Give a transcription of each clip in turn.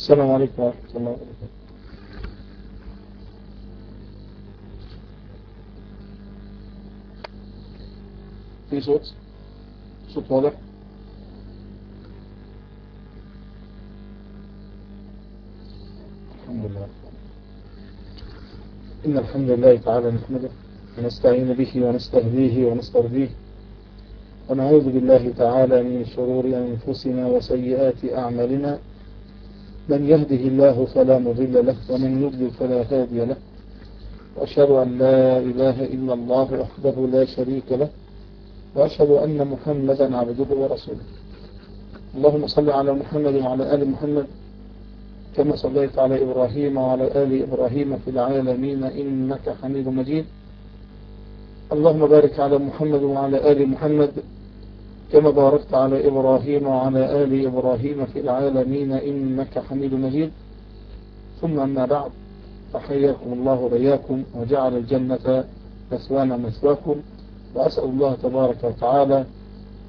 السلام عليكم ورحمة الله وبركاته. في صوت؟ صوت واضح؟ الحمد لله. إن الحمد لله تعالى نحمده ونستعين به ونستهديه ونسترضيه ونعوذ بالله تعالى من شرور أنفسنا وسيئات أعمالنا من يهده الله فلا مضل له ومن يضلل فلا هادي له. وأشهد أن لا إله إلا الله وحده لا شريك له وأشهد أن محمدا عبده ورسوله. اللهم صل على محمد وعلى آل محمد كما صليت على إبراهيم وعلى آل إبراهيم في العالمين إنك حميد مجيد. اللهم بارك على محمد وعلى آل محمد كما باركت على إبراهيم وعلى آل إبراهيم في العالمين إنك حميد مجيد. ثم أما بعد فحياكم الله بياكم وجعل الجنة مثوانا مثواكم وأسأل الله تبارك وتعالى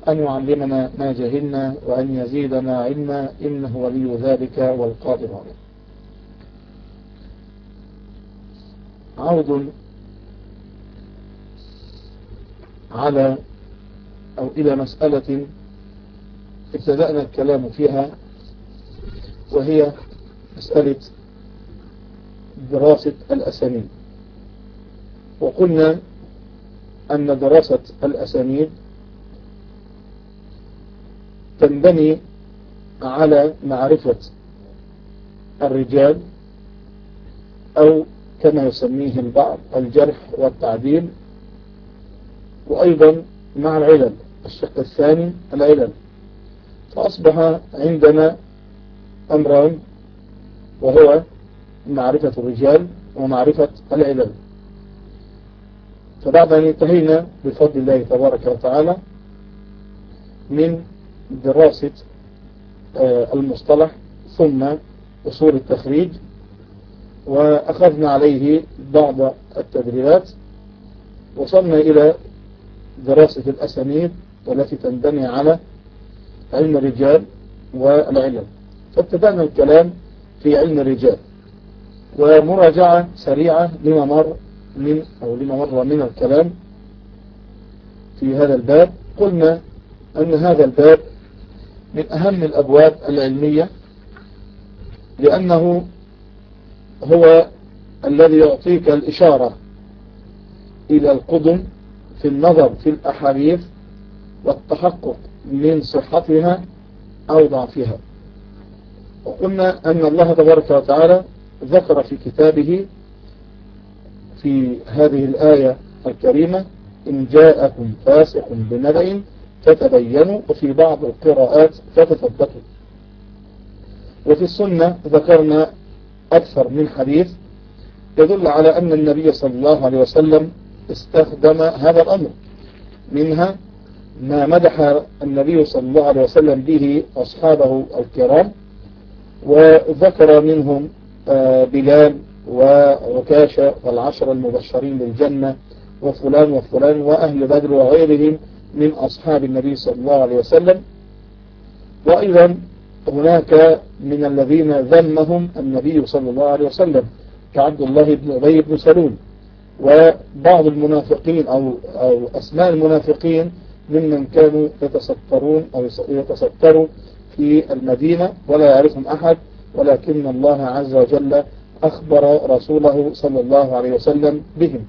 أن يعلمنا ما جهلنا وأن يزيدنا علما إنه ولي ذلك والقادر عليه. عود على أو إلى مسألة ابتدأنا الكلام فيها وهي مسألة دراسة الأسانيد. وقلنا أن دراسة الأسانيد تنبني على معرفة الرجال أو كما يسميه البعض الجرح والتعديل وأيضا مع العلل. الشق الثاني العلل. فأصبح عندنا أمران وهو معرفة الرجال ومعرفة العلل. فبعد أن انتهينا بفضل الله تبارك وتعالى من دراسة المصطلح ثم أصول التخريج وأخذنا عليه بعض التدريبات وصلنا إلى دراسة الأسانيد والتي تنبني على علم الرجال والعلم. فابتدأنا الكلام في علم الرجال. ومراجعة سريعة لما مر من أو لما مر من الكلام في هذا الباب. قلنا أن هذا الباب من أهم الأبواب العلمية لأنه هو الذي يعطيك الإشارة إلى القدم في النظر في الأحاديث والتحقق من صحتها أو ضعفها. وقلنا أن الله تبارك وتعالى ذكر في كتابه في هذه الآية الكريمة إن جاءكم فاسق بنبأ فتبينوا وفي بعض القراءات فتثبتوا. وفي السنة ذكرنا أكثر من حديث يدل على أن النبي صلى الله عليه وسلم استخدم هذا الأمر. منها ما مدح النبي صلى الله عليه وسلم به أصحابه الكرام وذكر منهم بلال وعكاشة والعشر المبشرين بالجنة وفلان وفلان وأهل بدر وغيرهم من أصحاب النبي صلى الله عليه وسلم. وأيضا هناك من الذين ذمهم النبي صلى الله عليه وسلم كعبد الله بن أبي بن سلول. وبعض المنافقين أو, أو أسماء المنافقين ممن كانوا يتسترون أو يتستروا في المدينة ولا يعرفهم أحد ولكن الله عز وجل أخبر رسوله صلى الله عليه وسلم بهم.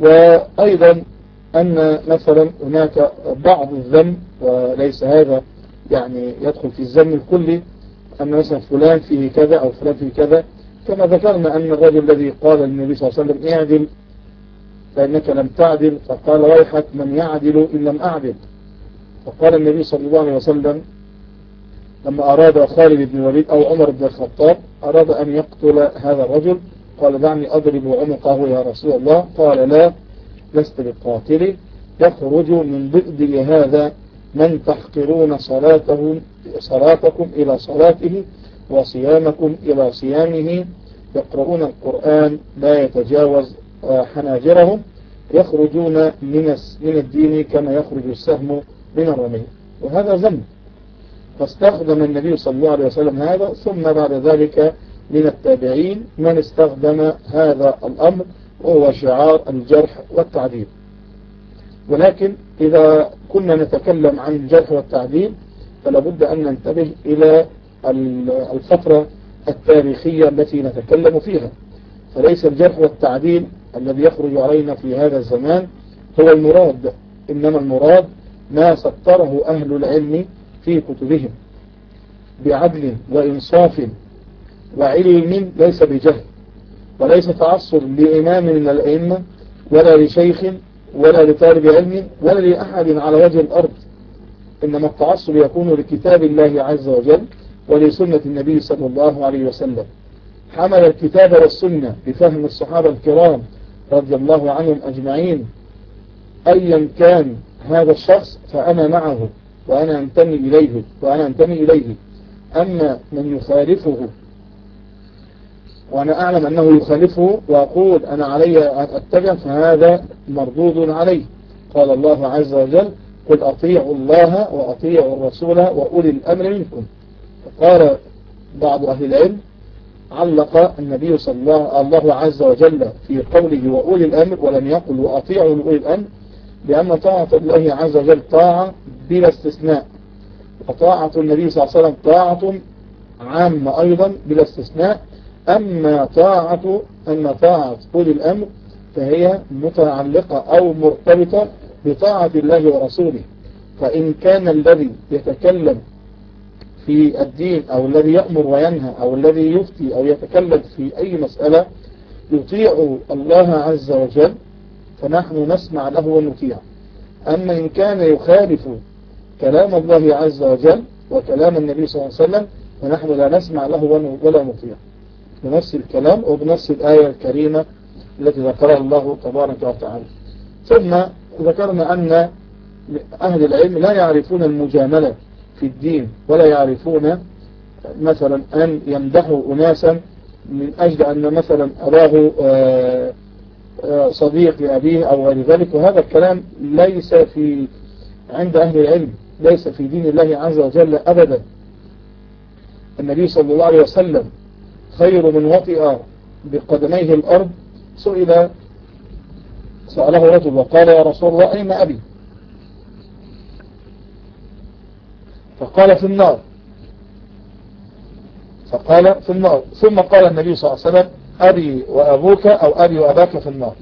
وأيضا أن مثلا هناك بعض الذم وليس هذا يعني يدخل في الذم الكلي أن مثلا فلان فيه كذا أو فلان فيه كذا كما ذكرنا أن الرجل الذي قال للنبي صلى الله عليه وسلم اعدل فإنك لم تعدل. فقال ويحك من يعدل إن لم أعدل. فقال النبي صلى الله عليه وسلم لما أراد خالد بن الوليد أو عمر بن الخطاب أراد أن يقتل هذا الرجل قال دعني أضرب عنقه يا رسول الله. قال لا لست بقاتلي. يخرج من ضئد هذا من تحقرون صلاته صلاتكم إلى صلاته وصيامكم إلى صيامه. يقرؤون القرآن لا يتجاوز حناجرهم يخرجون من من الدين كما يخرج السهم من الرمي. وهذا ذنب. فاستخدم النبي صلى الله عليه وسلم هذا ثم بعد ذلك من التابعين من استخدم هذا الأمر وهو شعار الجرح والتعديل. ولكن إذا كنا نتكلم عن الجرح والتعديل فلا بد أن ننتبه إلى الفترة التاريخية التي نتكلم فيها. فليس الجرح والتعديل الذي يخرج علينا في هذا الزمان هو المراد إنما المراد ما سطره أهل العلم في كتبهم. بعدل وإنصاف وعلم ليس بجهل وليس تعصب لإمام من الأئمة ولا لشيخ ولا لطالب علم ولا لأحد على وجه الأرض إنما التعصب يكون لكتاب الله عز وجل ولسنة النبي صلى الله عليه وسلم. حمل الكتاب والسنة بفهم الصحابة الكرام رضي الله عنهم أجمعين. أيا كان هذا الشخص فأنا معه وأنا أنتمي إليه وأنا أنتمي إليه. أما من يخالفه وأنا أعلم أنه يخالفه وأقول أنا علي أتبع فهذا مردود عليه. قال الله عز وجل قل أطيعوا الله وأطيعوا الرسول وأولي الأمر منكم. قال بعض أهل العلم علق النبي صلى الله, الله عز وجل في قوله وأولي الأمر ولم يقل وأطيعوا لأولي الأمر لأن طاعة الله عز وجل طاعة بلا استثناء. وطاعة النبي صلى الله عليه وسلم طاعة عامة أيضا بلا استثناء. أما طاعة أن طاعة أولي الأمر فهي متعلقة أو مرتبطة بطاعة الله ورسوله. فإن كان الذي يتكلم في الدين أو الذي يأمر وينهى أو الذي يفتي أو يتكلم في أي مسألة يطيع الله عز وجل فنحن نسمع له ونطيع. أما إن كان يخالف كلام الله عز وجل وكلام النبي صلى الله عليه وسلم فنحن لا نسمع له ولا نطيع. بنفس الكلام وبنفس الآية الكريمة التي ذكرها الله تبارك وتعالى. ثم ذكرنا أن أهل العلم لا يعرفون المجاملة. في الدين ولا يعرفون مثلا أن يمدحوا أناسا من أجل أن مثلا أراه آه، آه، صديق لأبيه أو غير ذلك. وهذا الكلام ليس في عند أهل العلم ليس في دين الله عز وجل أبدا. النبي صلى الله عليه وسلم خير من وطئ بقدميه الأرض سئل سأله رجل وقال يا رسول الله أين أبي؟ فقال في النار. فقال في النار. ثم قال النبي صلى الله عليه وسلم أبي وأبوك أو أبي وأباك في النار.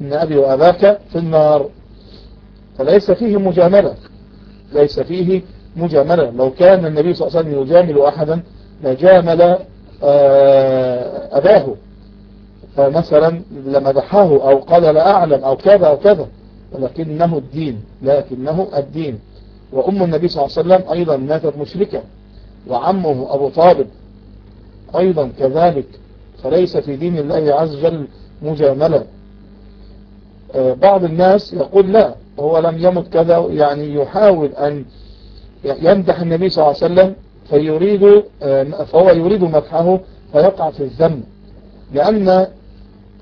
إن أبي وأباك في النار. فليس فيه مجاملة. ليس فيه مجاملة. لو كان النبي صلى الله عليه وسلم يجامل أحدا لجامل آه، أباه. فمثلا لمدحه أو قال لا أعلم أو كذا أو كذا ولكنه الدين. لكنه الدين. وأم النبي صلى الله عليه وسلم أيضا ماتت مشركة وعمه أبو طالب أيضا كذلك فليس في دين الله عز وجل مجاملة. آه، بعض الناس يقول لا هو لم يمت كذا يعني يحاول أن يمدح النبي صلى الله عليه وسلم فيريد آه، فهو يريد مدحه فيقع في الذنب لأن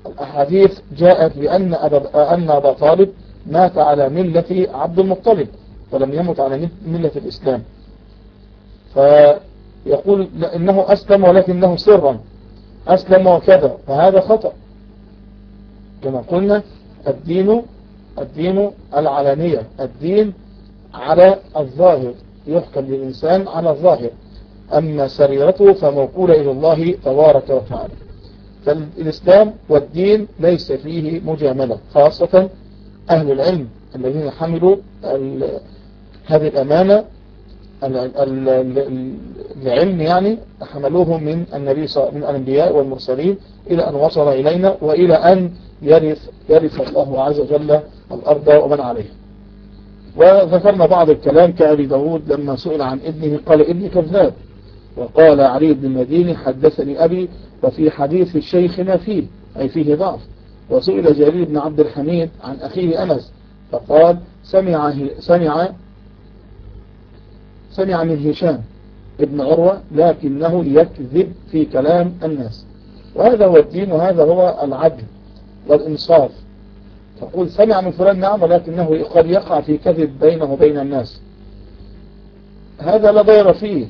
الأحاديث جاءت بأن أبا, أن أبا طالب مات على ملة عبد المطلب. ولم يمت على ملة الإسلام. فيقول إنه أسلم ولكنه سرا. أسلم وكذا. فهذا خطأ. كما قلنا الدين الدين العلانية الدين على الظاهر. يحكم للإنسان على الظاهر. أما سريرته فموكولة إلى الله تبارك وتعالى. فالإسلام والدين ليس فيه مجاملة خاصة أهل العلم الذين حملوا هذه الأمانة العلم يعني حملوه من النبي من الأنبياء والمرسلين إلى أن وصل إلينا وإلى أن يرث, يرث الله عز وجل الأرض ومن عليها وذكرنا بعض الكلام كأبي داود لما سئل عن ابنه قال ابني كذاب. وقال علي بن المديني حدثني أبي وفي حديث الشيخ ما فيه أي فيه ضعف. وسئل جرير بن عبد الحميد عن أخيه أنس فقال سمع, سمع سمع من هشام ابن عروة لكنه يكذب في كلام الناس. وهذا هو الدين وهذا هو العدل والإنصاف. تقول سمع من فلان نعم ولكنه قد يقع في كذب بينه وبين الناس. هذا لا ضير فيه.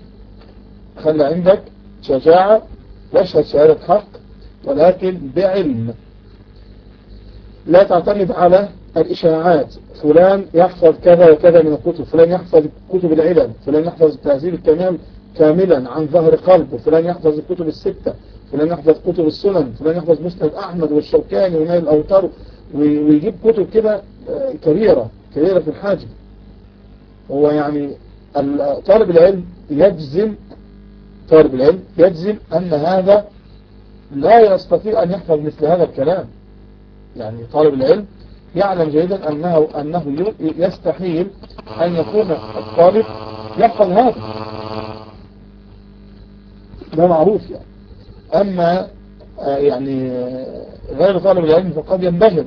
خلى عندك شجاعة واشهد شهادة حق ولكن بعلم. لا تعتمد على الإشاعات. فلان يحفظ كذا وكذا من الكتب. فلان يحفظ كتب العلم فلان يحفظ تهذيب الكمال كاملا عن ظهر قلب وفلان يحفظ الكتب الستة. فلان يحفظ كتب السنن. فلان يحفظ مسند أحمد والشوكاني ونايل الأوتار. ويجيب كتب كده كبيرة. كبيرة في الحاجة هو يعني طالب العلم يجزم طالب العلم يجزم أن هذا لا يستطيع أن يحفظ مثل هذا الكلام. يعني طالب العلم يعلم جيدا أنه, أنه يستحيل أن يكون الطالب يحفظ هذا. ده معروف يعني. أما يعني غير طالب العلم فقد ينبهر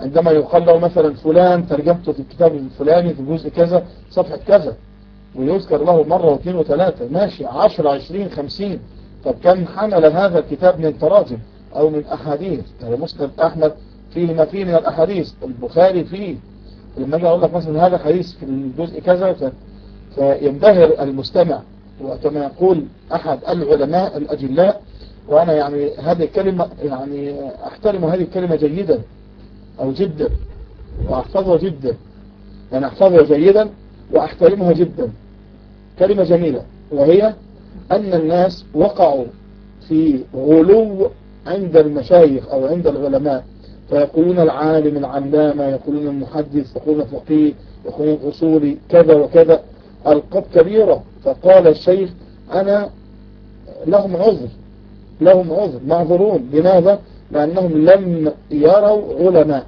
عندما يقال له مثلا فلان ترجمته في الكتاب الفلاني في جزء كذا صفحة كذا ويذكر له مرة واثنين وثلاثة. ماشي عشر عشرين خمسين. طب كم حمل هذا الكتاب من تراجم أو من أحاديث؟ يعني أحمد فيه ما فيه من الأحاديث. البخاري فيه. لما أجي أقول لك مثلا هذا حديث في الجزء كذا فينبهر المستمع. وكما يقول أحد العلماء الأجلاء وأنا يعني هذه الكلمة يعني أحترم هذه الكلمة جيدا أو جدا وأحفظها جدا. يعني أحفظها جيدا وأحترمها جدا. كلمة جميلة. وهي أن الناس وقعوا في غلو عند المشايخ أو عند العلماء. فيقولون العالم العلامة يقولون المحدث يقولون الفقيه يقولون الأصولي كذا وكذا. ألقاب كبيرة. فقال الشيخ أنا لهم عذر لهم عذر معذرون. لماذا؟ لأنهم لم يروا علماء.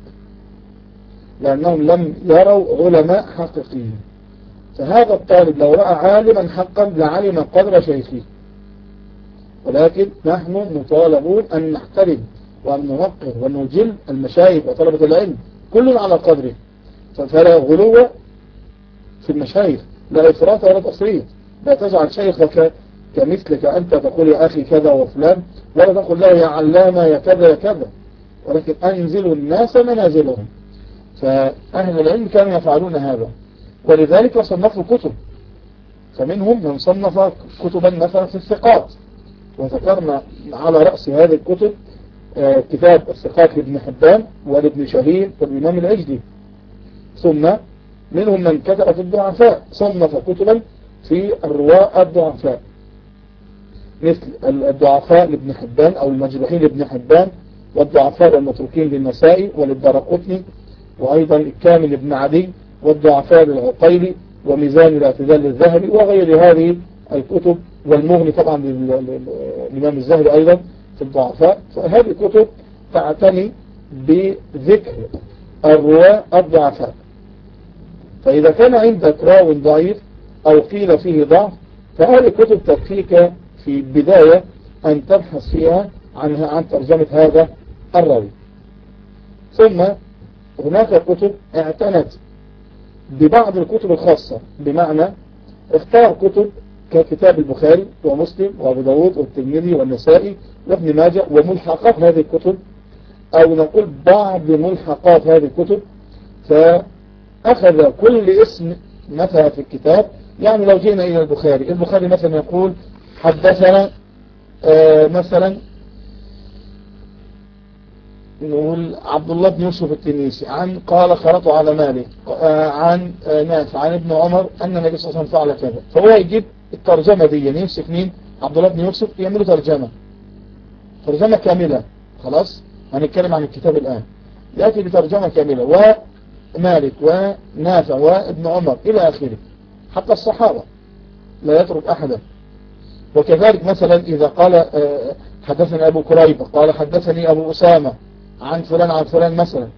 لأنهم لم يروا علماء حقيقيين. فهذا الطالب لو رأى عالما حقا لعلم قدر شيخه. ولكن نحن مطالبون أن نحترم وأن نوقر ونجل المشايخ وطلبة العلم كل على قدره. فلا غلو في المشايخ لا إفراط ولا تفريط. لا تجعل شيخك كمثلك أنت تقول يا أخي كذا وفلان ولا تقول له يا علامة يا كذا يا كذا. ولكن أنزلوا الناس منازلهم. فأهل العلم كانوا يفعلون هذا. ولذلك صنفوا كتب. فمنهم من صنف كتبا مثلا في الثقات. وذكرنا على رأس هذه الكتب كتاب الثقات لابن حبان ولابن شهير والإمام العجلي. ثم منهم من كتب في الضعفاء صنف كتبا في الرواء الضعفاء. مثل الضعفاء لابن حبان أو المجروحين لابن حبان والضعفاء والمتروكين للنسائي وللدرقطني وأيضا الكامل لابن عدي والضعفاء للعقيلي وميزان الاعتدال للذهبي وغير هذه الكتب والمغني طبعا للإمام الزهري أيضا الضعفاء فهذه الكتب تعتني بذكر الرواة الضعفاء. فإذا كان عندك راو ضعيف أو قيل فيه ضعف فهذه الكتب تكفيك في بداية أن تبحث فيها عنها عن ترجمة هذا الراوي. ثم هناك كتب اعتنت ببعض الكتب الخاصة بمعنى اختار كتب ككتاب البخاري ومسلم وأبو داود والترمذي والنسائي وابن ماجه وملحقات هذه الكتب أو نقول بعض ملحقات هذه الكتب فأخذ كل اسم مثلا في الكتاب. يعني لو جينا إلى البخاري البخاري مثلا يقول حدثنا آه مثلا نقول عبد الله بن يوسف التنيسي عن قال خرط على مالك آه عن آه نافع عن ابن عمر أن النبي صلى الله عليه وسلم فعل كذا. فهو يجيب الترجمة دي يعني يمسك مين؟ عبد الله بن يوسف يعمله ترجمة. ترجمة كاملة. خلاص؟ هنتكلم عن الكتاب الآن. يأتي بترجمة كاملة. ومالك ونافع وابن عمر إلى آخره. حتى الصحابة لا يترك أحدا. وكذلك مثلا إذا قال حدثني أبو كريبة قال حدثني أبو أسامة عن فلان عن فلان مثلا.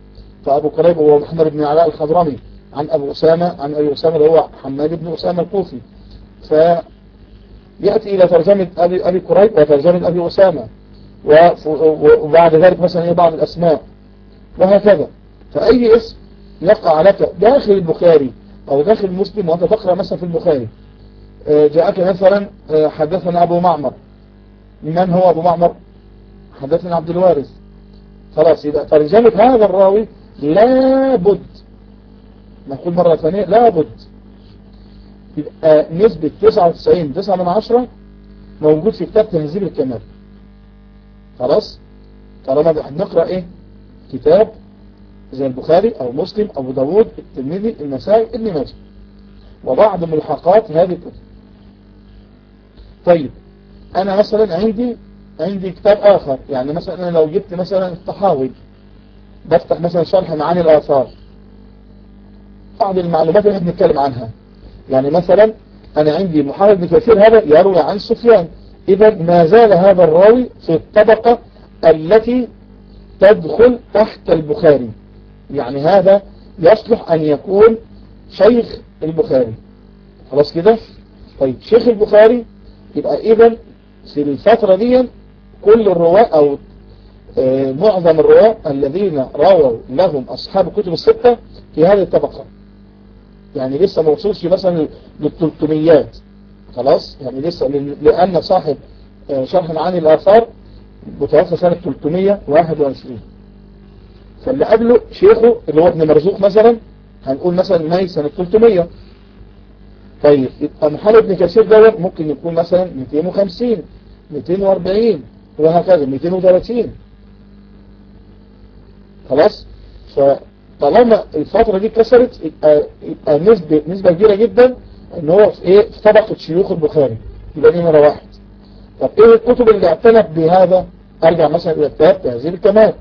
فأبو قريب هو محمد بن علاء الخضرمي. عن أبو أسامة عن أبي أسامة هو حماد بن أسامة الكوفي. فيأتي إلى ترجمة أبي, أبي قريب وترجمة أبي أسامة وبعد ذلك مثلا بعض الأسماء وهكذا. فأي اسم يقع لك داخل البخاري أو داخل مسلم وأنت تقرأ مثلا في البخاري. جاءك مثلا حدثنا أبو معمر. من هو أبو معمر؟ حدثنا عبد الوارث. خلاص يبقى ترجمة هذا الراوي لابد نقول مرة ثانية لابد يبقى نسبة 99 9 من 10 موجود في كتاب تهذيب الكمال خلاص؟ طالما هنقرأ إيه؟ كتاب زي البخاري أو مسلم أبو داود الترمذي النسائي ابن ماجه. وبعض ملحقات هذه الكتب. طيب أنا مثلا عندي عندي كتاب آخر. يعني مثلا أنا لو جبت مثلا الطحاوي بفتح مثلا شرح معاني الآثار. بعض المعلومات اللي إحنا بنتكلم عنها. يعني مثلا أنا عندي محمد بن كثير هذا يروي عن سفيان. اذا ما زال هذا الراوي في الطبقة التي تدخل تحت البخاري. يعني هذا يصلح أن يكون شيخ البخاري. خلاص كده؟ طيب شيخ البخاري يبقى اذا في الفترة دي كل الرواة أو آه معظم الرواة الذين رووا لهم أصحاب الكتب الستة في هذه الطبقة. يعني لسه ما وصلش مثلا للتلتميات. خلاص؟ يعني لسه لأن صاحب آه شرح معاني الآثار متوفى سنة 321 فاللي قبله شيخه اللي هو ابن مرزوق مثلا هنقول مثلا نهاية سنة 300 طيب يبقى محمد بن كثير دوت ممكن يكون مثلا 250 240 وهكذا 230 خلاص؟ فطالما الفترة دي كسرت يبقى, يبقى نسبة, نسبة كبيرة جدا إن هو في إيه في طبقة شيوخ البخاري. يبقى دي نمرة واحد. طب إيه الكتب اللي اعتنت بهذا؟ أرجع مثلا إلى كتاب تهذيب الكمال.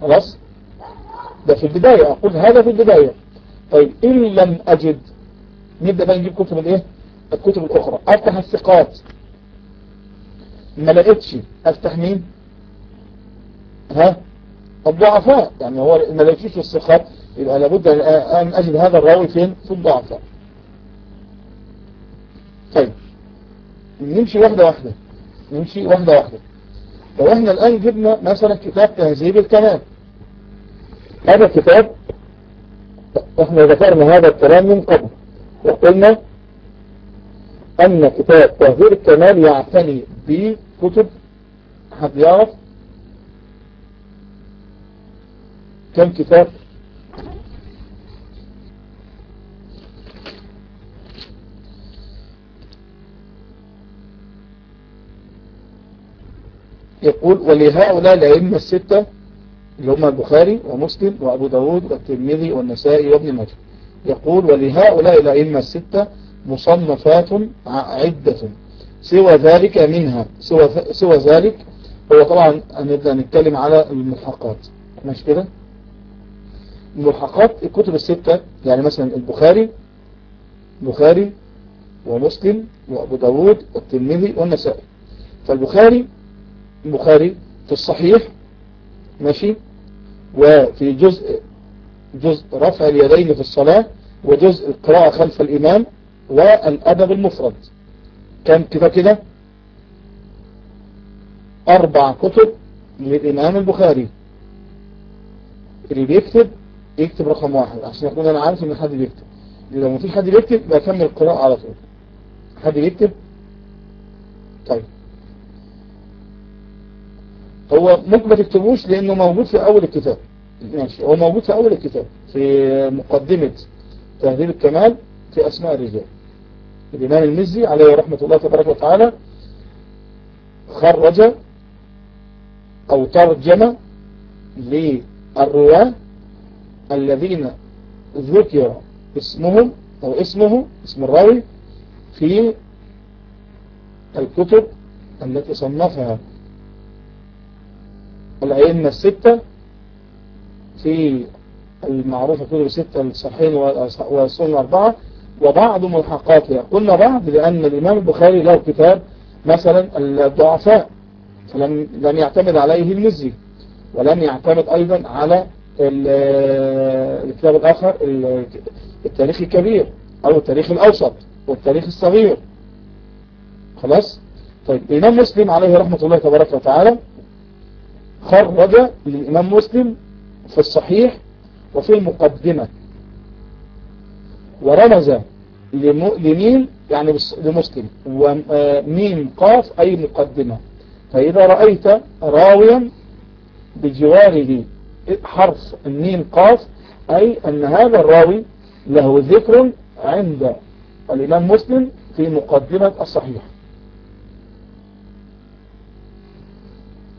خلاص؟ ده في البداية. أقول هذا في البداية. طيب إن لم أجد نبدأ بقى نجيب كتب الإيه؟ الكتب الأخرى. أفتح الثقات. ما لقيتش. أفتح مين؟ ها؟ الضعفاء. يعني هو ما لقيتش الثقات يبقى لابد ان أجد هذا الراوي فين؟ في الضعفاء. طيب. نمشي واحدة واحدة. نمشي واحدة واحدة. لو إحنا الآن جبنا مثلا كتاب تهذيب الكلام. هذا الكتاب إحنا ذكرنا هذا الكلام من قبل. وقلنا أن كتاب تهذيب الكمال يعتني بكتب حد يعرف كم كتاب؟ يقول ولهؤلاء الأئمة الستة اللي هم البخاري ومسلم وأبو داود والترمذي والنسائي وابن ماجه. يقول ولهؤلاء الأئمة الستة مصنفات عدة. سوى ذلك منها سوى, سوى ذلك هو طبعا نبدأ نتكلم على الملحقات. ماشي كده؟ الملحقات الكتب الستة يعني مثلا البخاري البخاري ومسلم وأبو داود والترمذي والنسائي. فالبخاري البخاري في الصحيح ماشي وفي جزء جزء رفع اليدين في الصلاة وجزء القراءة خلف الإمام والأدب المفرد. كم كده كده أربع كتب للإمام البخاري. اللي بيكتب يكتب رقم واحد. عشان يكون أنا عارف إن حد بيكتب. لو ما في حد بيكتب بكمل القراءة على طول. حد بيكتب؟ طيب. هو ممكن ما تكتبوش لأنه موجود في أول الكتاب. ماشي. هو موجود في أول الكتاب. في مقدمة تهذيب الكمال في أسماء الرجال. الإمام المزي عليه رحمة الله تبارك وتعالى خرج أو ترجم للرواة الذين ذكر اسمهم أو اسمه اسم الراوي في الكتب التي صنفها الأئمة الستة في المعروفة كتب الستة الصحيحين والسنة الأربعة وبعض ملحقاتها. قلنا بعض لأن الإمام البخاري له كتاب مثلا الضعفاء فلم لم يعتمد عليه المزي ولم يعتمد أيضا على الكتاب الآخر التاريخ الكبير أو التاريخ الأوسط والتاريخ الصغير. خلاص؟ طيب الإمام مسلم عليه رحمة الله تبارك وتعالى خرج للإمام مسلم في الصحيح وفي المقدمة ورمز لمين؟ يعني لمسلم. وميم قاف أي مقدمة. فإذا رأيت راويا بجواره حرف الميم قاف أي أن هذا الراوي له ذكر عند الإمام مسلم في مقدمة الصحيح.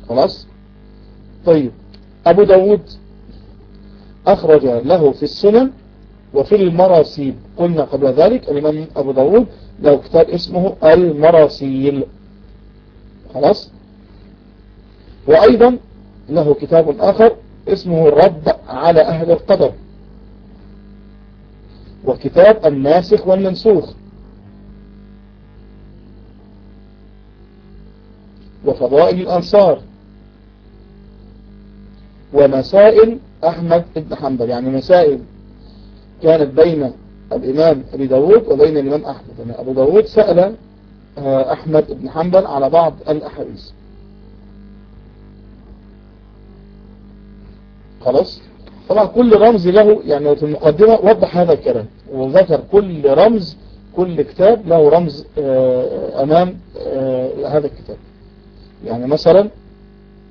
خلاص؟ طيب. أبو داود أخرج له في السنن وفي المراسيل. قلنا قبل ذلك الإمام أبو داود له كتاب اسمه المراسيل. خلاص؟ وأيضا له كتاب آخر اسمه الرد على أهل القدر. وكتاب الناسخ والمنسوخ. وفضائل الأنصار. ومسائل أحمد بن حنبل. يعني مسائل كانت بين الإمام أبي داود وبين الإمام أحمد. يعني أبو داود سأل آه، أحمد بن حنبل على بعض الأحاديث. خلاص؟ طبعا كل رمز له يعني في المقدمة وضح هذا الكلام وذكر كل رمز كل كتاب له رمز آه، أمام آه، هذا الكتاب. يعني مثلا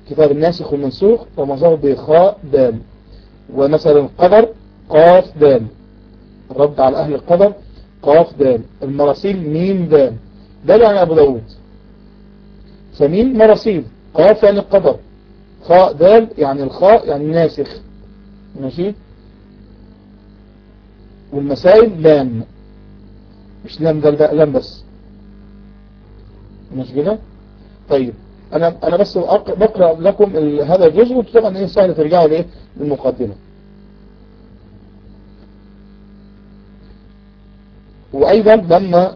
كتاب الناسخ والمنسوخ رمزه بخاء دال. ومثلا القدر قاف دال. الرد على أهل القدر قاف دال. المراسيل ميم دال. دال يعني أبو داود. فمين مراسيل قاف يعني القدر خاء دال يعني الخاء يعني ناسخ. ماشي؟ والمسائل لام. مش لام دال لام بس. مش كده؟ طيب. أنا أنا بس بقرأ لكم هذا الجزء وطبعا إيه سهل ترجعوا لإيه؟ للمقدمة. وأيضا لما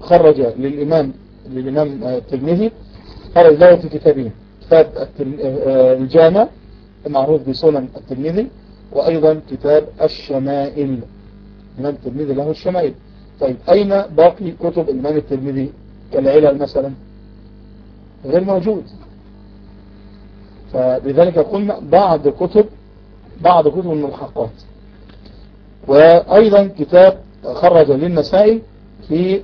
خرج للإمام للإمام الترمذي خرج له في كتابين كتاب الجامع المعروف بسنن الترمذي وأيضا كتاب الشمائل. الإمام الترمذي له الشمائل. طيب أين باقي كتب الإمام الترمذي كالعلل مثلا؟ غير موجود. فلذلك قلنا بعض كتب بعض كتب الملحقات. وأيضا كتاب خرج للنسائي في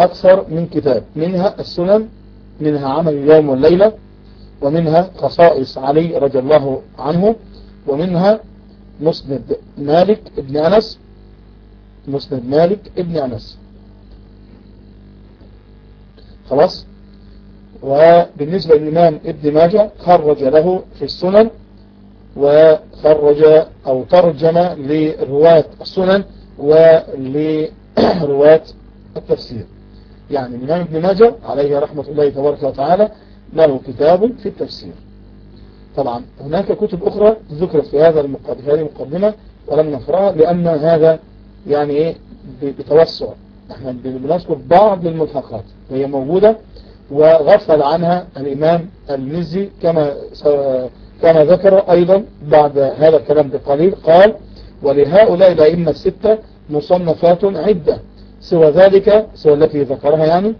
أكثر من كتاب منها السنن منها عمل اليوم والليلة ومنها خصائص علي رضي الله عنه ومنها مسند مالك ابن أنس مسند مالك ابن أنس. خلاص؟ وبالنسبة للإمام ابن ماجه خرج له في السنن وخرج أو ترجم لرواة السنن ولرواة التفسير. يعني الإمام ابن ماجه عليه رحمة الله تبارك وتعالى له كتاب في التفسير. طبعا هناك كتب أخرى ذكرت في هذا المقدمة هذه المقدمة ولم نفرها لأن هذا يعني إيه؟ بتوسع. إحنا بنذكر بعض الملحقات. هي موجودة وغفل عنها الإمام المزي كما كما ذكر أيضا بعد هذا الكلام بقليل قال ولهؤلاء الأئمة الستة مصنفات عدة. سوى ذلك سوى التي ذكرها يعني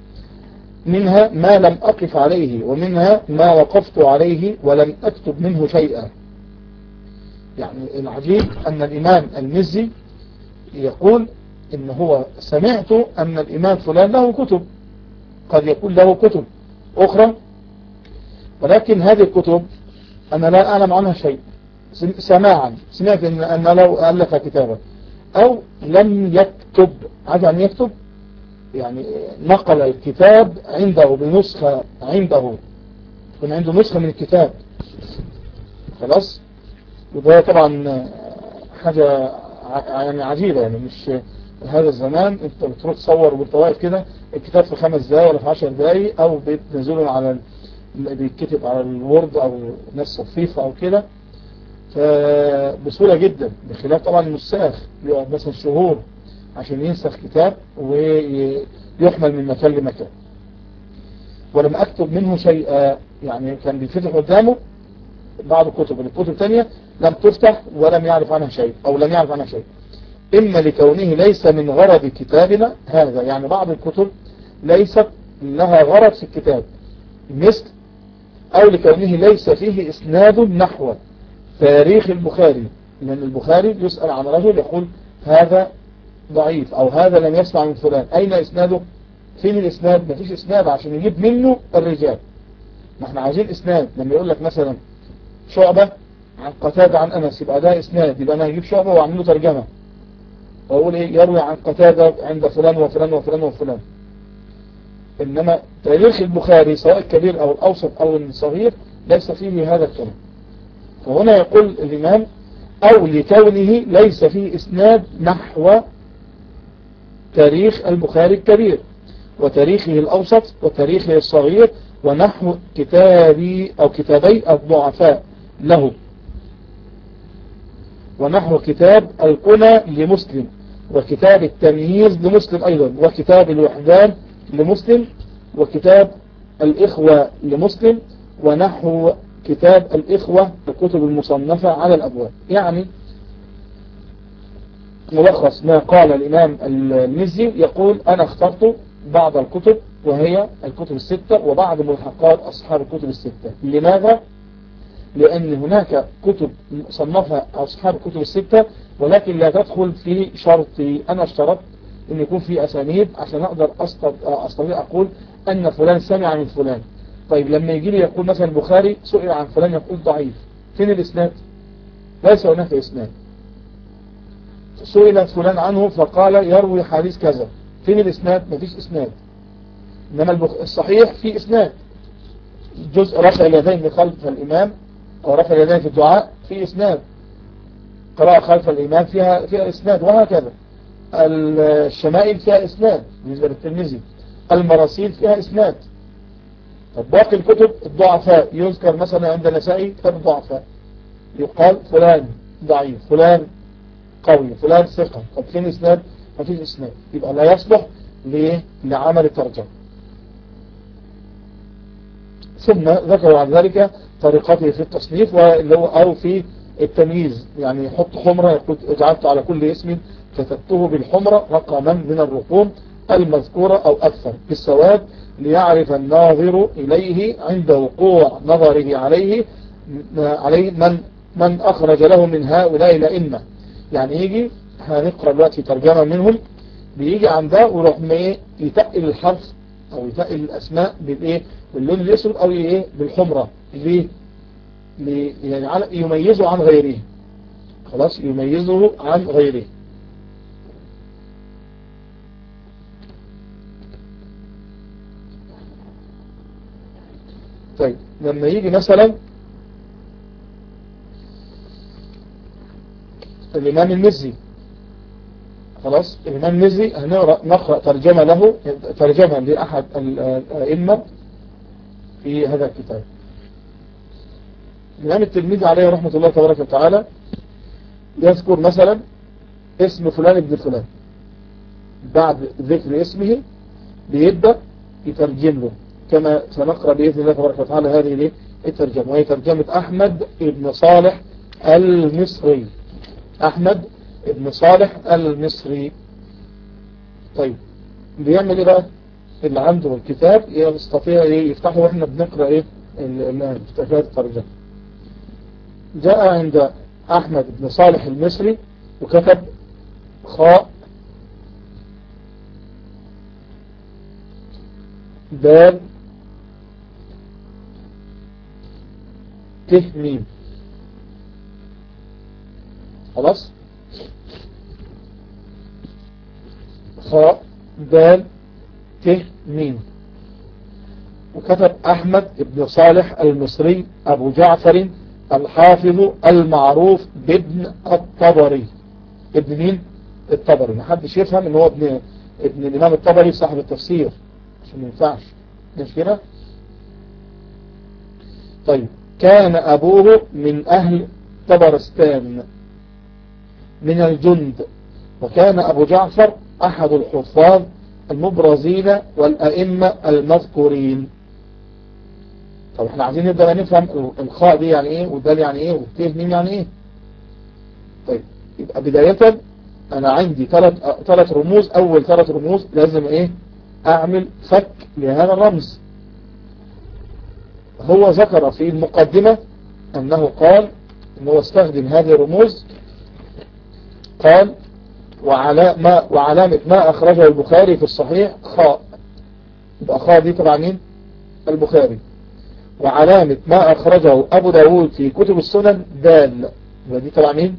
منها ما لم أقف عليه ومنها ما وقفت عليه ولم أكتب منه شيئا. يعني العجيب أن الإمام المزي يقول إن هو سمعت أن الإمام فلان له كتب. قد يكون له كتب أخرى ولكن هذه الكتب أنا لا أعلم عنها شيء. سماعا. سمعت أن لو ألف كتابا. أو لم يكتب يعني يكتب؟ يعني نقل الكتاب عنده بنسخة عنده يكون عنده نسخة من الكتاب. خلاص؟ وده طبعا حاجة يعني عجيبة يعني مش هذا الزمان. انت بتروح تصور وانت كده الكتاب في خمس دقايق ولا في عشر دقايق أو بتنزله على بيتكتب على الوورد أو ناس صفيفة أو كده. فبسهولة جدا بخلاف طبعا النساخ بيقعد مثلا شهور عشان ينسخ كتاب ويحمل من مكان لمكان. ولم أكتب منه شيء يعني كان بيفتح قدامه بعض الكتب الكتب الثانية لم تفتح ولم يعرف عنها شيء أو لم يعرف عنها شيء. إما لكونه ليس من غرض كتابنا هذا يعني بعض الكتب ليست لها غرض في الكتاب مثل أو لكونه ليس فيه إسناد نحو تاريخ البخاري. لأن البخاري يسأل عن رجل يقول هذا ضعيف أو هذا لم يسمع من فلان. أين إسناده؟ فين الإسناد؟ مفيش إسناد عشان يجيب منه الرجال. ما إحنا عايزين إسناد. لما يقول لك مثلا شعبة عن قتادة عن أنس يبقى ده إسناد. يبقى أنا هجيب شعبة وأعمل له ترجمة. وأقول إيه؟ يروي عن قتادة عند فلان وفلان وفلان وفلان. إنما تاريخ البخاري سواء الكبير أو الأوسط أو الصغير ليس فيه هذا الكلام. فهنا يقول الإمام أو لكونه ليس فيه إسناد نحو تاريخ البخاري الكبير وتاريخه الأوسط وتاريخه الصغير ونحو كتابي أو كتابي الضعفاء له. ونحو كتاب القنى لمسلم وكتاب التمييز لمسلم أيضا وكتاب الوحدان لمسلم وكتاب الإخوة لمسلم ونحو كتاب الإخوة الكتب المصنفة على الأبواب. يعني ملخص ما قال الإمام المزي يقول أنا اخترت بعض الكتب وهي الكتب الستة وبعض ملحقات أصحاب الكتب الستة. لماذا؟ لأن هناك كتب صنفها أصحاب الكتب الستة ولكن لا تدخل في شرطي أنا اشترطت أن يكون في أسانيد عشان أقدر أستطيع أقول أن فلان سمع من فلان. طيب لما يجي لي يقول مثلا البخاري سئل عن فلان يقول ضعيف. فين الإسناد؟ ليس هناك إسناد. سئل فلان عنه فقال يروي حديث كذا. فين الإسناد؟ مفيش إسناد. إنما الصحيح في إسناد. جزء رفع اليدين خلف الإمام أو رفع اليدين في الدعاء في إسناد. قراءة خلف الإمام فيها فيها إسناد وهكذا. الشمائل فيها إسناد بالنسبة للترمذي. المراسيل فيها إسناد. طب باقي الكتب الضعفاء. يذكر مثلا عند نسائي كتاب الضعفاء. يقال فلان ضعيف فلان قوي فلان ثقة. طب فين إسناد ما فيش إسناد. يبقى لا يصلح ليه لعمل الترجمة. ثم ذكروا عن ذلك طريقته في التصنيف هو أو في التمييز. يعني يحط حمرة يقول اجعلت على كل اسم كتبته بالحمرة رقما من الرقوم. المذكورة أو أكثر بالسواد ليعرف الناظر إليه عند وقوع نظره عليه عليه من من أخرج له من هؤلاء الأئمة. يعني يجي هنقرأ دلوقتي ترجمة منهم بيجي عند ده ويروح يتقل الحرف أو يتقل الأسماء بالإيه باللون الأسود أو إيه بالحمرة. ليه يعني يميزه عن غيره. خلاص يميزه عن غيره. طيب لما يجي مثلا الإمام المزي خلاص الإمام المزي هنقرأ نقرأ ترجمة له ترجمة لأحد الأئمة في هذا الكتاب. الإمام التلميذ عليه رحمة الله تبارك وتعالى يذكر مثلا اسم فلان ابن فلان بعد ذكر اسمه بيبدأ يترجم له. كما سنقرأ بإذن الله تبارك وتعالى هذه الترجمة وهي ترجمة أحمد ابن صالح المصري. أحمد ابن صالح المصري. طيب بيعمل إيه بقى؟ اللي عنده الكتاب يستطيع إيه؟ يفتحه وإحنا بنقرأ إيه؟ الكتابات الترجمة جاء عند أحمد بن صالح المصري وكتب خاء دال ته ميم خلاص؟ خاء دال ته ميم وكتب أحمد بن صالح المصري أبو جعفر الحافظ المعروف بابن الطبري. ابن مين؟ الطبري. ما حدش يفهم إن هو ابن ابن الإمام الطبري صاحب التفسير عشان ما ينفعش. مش كده؟ طيب. كان أبوه من أهل طبرستان من الجند. وكان أبو جعفر أحد الحفاظ المبرزين والأئمة المذكورين. طب إحنا عايزين نبدأ نفهم الخاء دي يعني إيه والدال يعني إيه والتيه مين يعني إيه؟ طيب يبقى بداية أنا عندي ثلاث رموز. أول ثلاث رموز لازم إيه؟ أعمل فك لهذا الرمز. هو ذكر في المقدمة أنه قال إنه استخدم هذه الرموز قال وعلى ما وعلامة ما أخرجه البخاري في الصحيح خاء. يبقى خاء دي طبعا مين؟ البخاري. وعلامة ما أخرجه أبو داود في كتب السنن دال. ودي تبع مين؟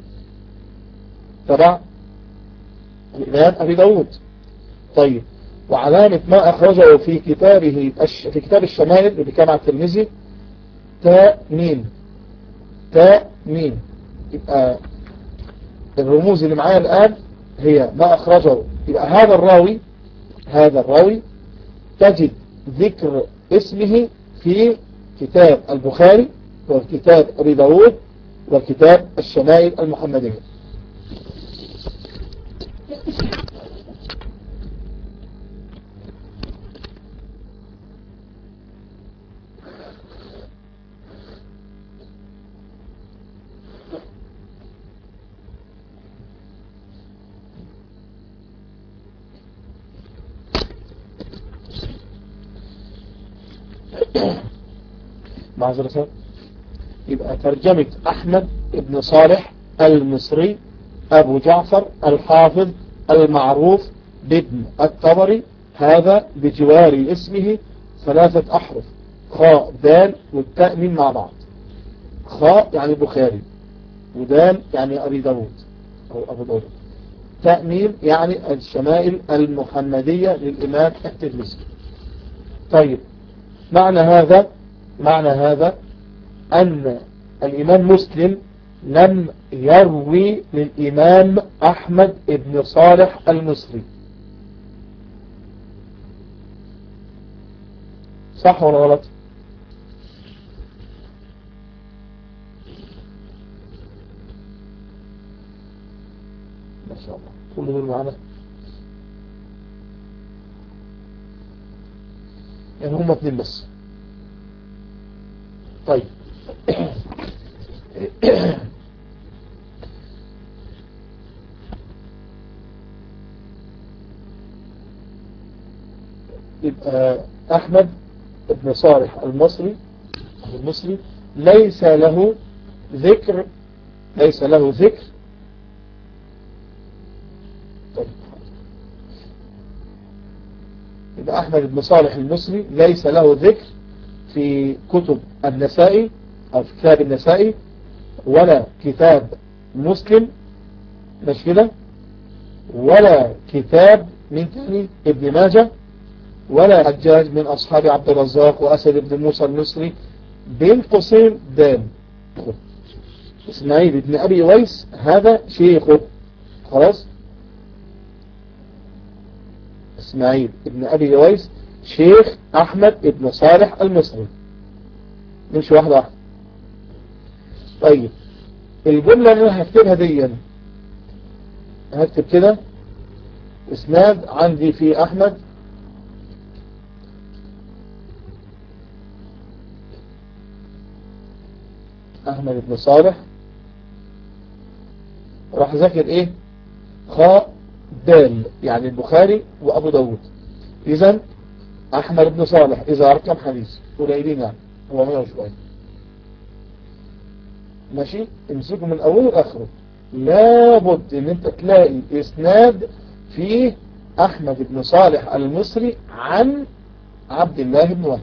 تبع الإمام أبي داود. طيب وعلامة ما أخرجه في كتابه في كتاب الشمائل اللي كان على الترمذي تاء ميم تاء ميم يبقى الرموز اللي معايا الآن هي ما أخرجه. يبقى هذا الراوي هذا الراوي تجد ذكر اسمه في كتاب البخاري وكتاب أبي داود وكتاب الشمائل المحمدية. معذرة يبقى ترجمة أحمد بن صالح المصري أبو جعفر الحافظ المعروف بابن الطبري هذا بجوار اسمه ثلاثة أحرف خاء دال والتأمين مع بعض. خاء يعني بخاري ودال يعني أبي داود أو أبو داود. تأمين يعني الشمائل المحمدية للإمام الترمذي. طيب معنى هذا معنى هذا أن الإمام مسلم لم يروي للإمام أحمد بن صالح المصري. صح ولا غلط؟ ما شاء الله. كل دول معنا يعني هم اثنين بس. طيب. يبقى أحمد بن صالح المصري المصري ليس له ذكر ليس له ذكر طيب يبقى أحمد بن صالح المصري ليس له ذكر في كتب النسائي أو في كتاب النسائي ولا كتاب مسلم مش كده؟ ولا كتاب من تاني ابن ماجه ولا حجاج من أصحاب عبد الرزاق وأسد بن موسى المصري بين قوسين دام. إسماعيل بن أبي ويس هذا شيخه. خلاص؟ إسماعيل بن أبي ويس شيخ أحمد بن صالح المصري. واحدة واحدة طيب الجملة اللي أنا هكتبها دي هكتب كده. إسناد عندي في أحمد. أحمد بن صالح. راح ذاكر إيه؟ خاء. دال يعني البخاري وأبو داود. اذا أحمد بن صالح إذا اركم حديث قليلين يعني هو مية وشوية ماشي؟ امسكه من اوله لآخره. لابد ان انت تلاقي إسناد فيه أحمد بن صالح المصري عن عبد الله بن وهب.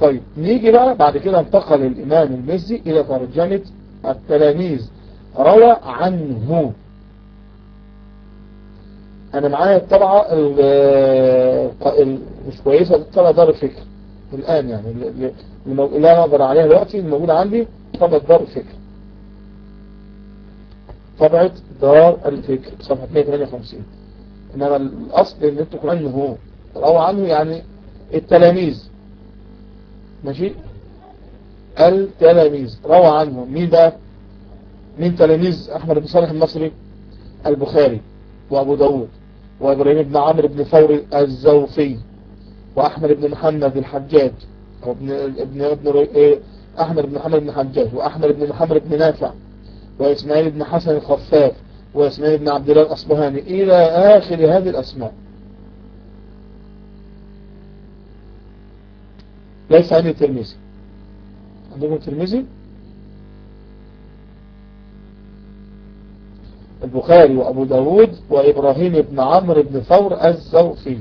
طيب نيجي بقى بعد كده انتقل الإمام المزي إلى ترجمة التلاميذ. روى عنه أنا معايا الطبعة مش كويسة الطبعة دار الفكر الآن يعني اللي لا أقدر عليها دلوقتي الموجودة عندي طبعة دار الفكر طبعة دار الفكر صفحة 158 إنما الأصل إن أنتوا تكون عنه روى عنه يعني التلاميذ. ماشي؟ التلاميذ. روى عنه. مين بقى؟ مين تلاميذ؟ أحمد بن صالح المصري البخاري وأبو داود. وإبراهيم بن عمرو بن ثور الزوفي وأحمد بن محمد الحجاج وابن ابن ابن أحمد بن محمد بن حجاج وأحمد بن محمد بن نافع وإسماعيل بن حسن الخفاف وإسماعيل بن عبد الله الأصبهاني إلى آخر هذه الأسماء. ليس عندي ترمذي. عندكم ترمذي؟ البخاري وأبو داود وإبراهيم بن عمرو بن ثور الزوفي.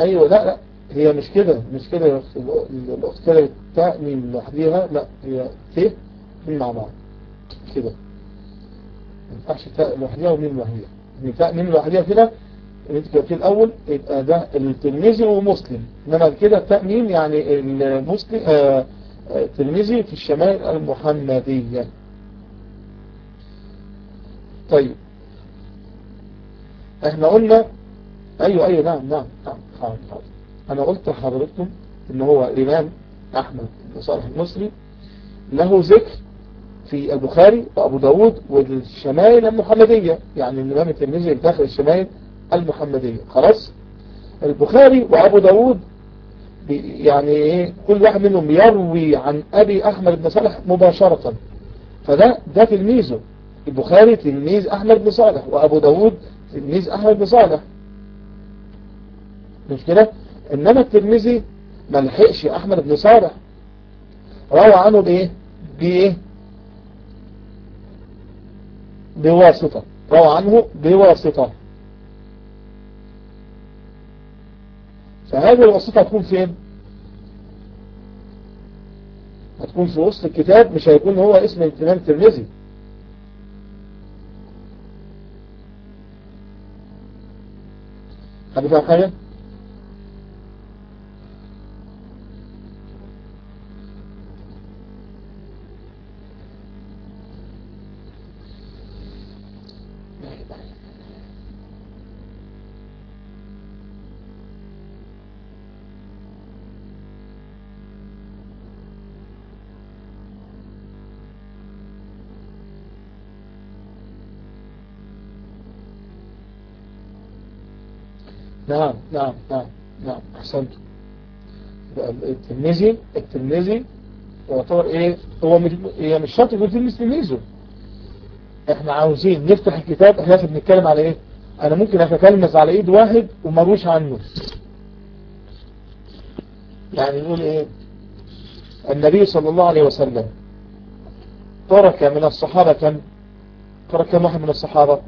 أيوه لا لا هي مش كده مش كده الاخت كده تاء ميم لوحديها لا هي ت ميم مع بعض كده. ما ينفعش لوحديها وميم لوحديها. يعني تاء ميم لوحديها كده كتبتيه الأول يبقى ده الترمذي ومسلم. إنما كده ميم يعني المسلم آه الترمذي في الشمائل المحمدية. طيب. إحنا قلنا أيوه أيوه نعم نعم نعم حاضر حاضر. أنا قلت لحضرتكم إن هو الإمام أحمد بن صالح المصري. له ذكر في البخاري وأبو داود والشمائل المحمدية. يعني الإمام الترمذي داخل الشمائل المحمدية. خلاص؟ البخاري وأبو داود يعني كل واحد منهم يروي عن أبي أحمد بن صالح مباشرة. فده ده تلميذه. البخاري تلميذ أحمد بن صالح وأبو داود تلميذ أحمد بن صالح. مش كده؟ إنما الترمذي ما لحقش أحمد بن صالح. روى عنه بإيه؟ بإيه؟ بواسطة. روى عنه بواسطة. فهذه الواسطة هتكون فين؟ هتكون في وسط الكتاب مش هيكون هو اسم الامام الترمذي. حد فاهم نعم نعم نعم نعم. أحسنت. التلميذي التلميذي يعتبر إيه؟ هو مش هي مش شرط يكون تلميذ تلميذه. إحنا عاوزين نفتح الكتاب إحنا بنتكلم على إيه؟ أنا ممكن أتكلم على إيد واحد ومروش عنه. يعني نقول إيه؟ النبي صلى الله عليه وسلم ترك من الصحابة كم؟ ترك كم واحد من الصحابة.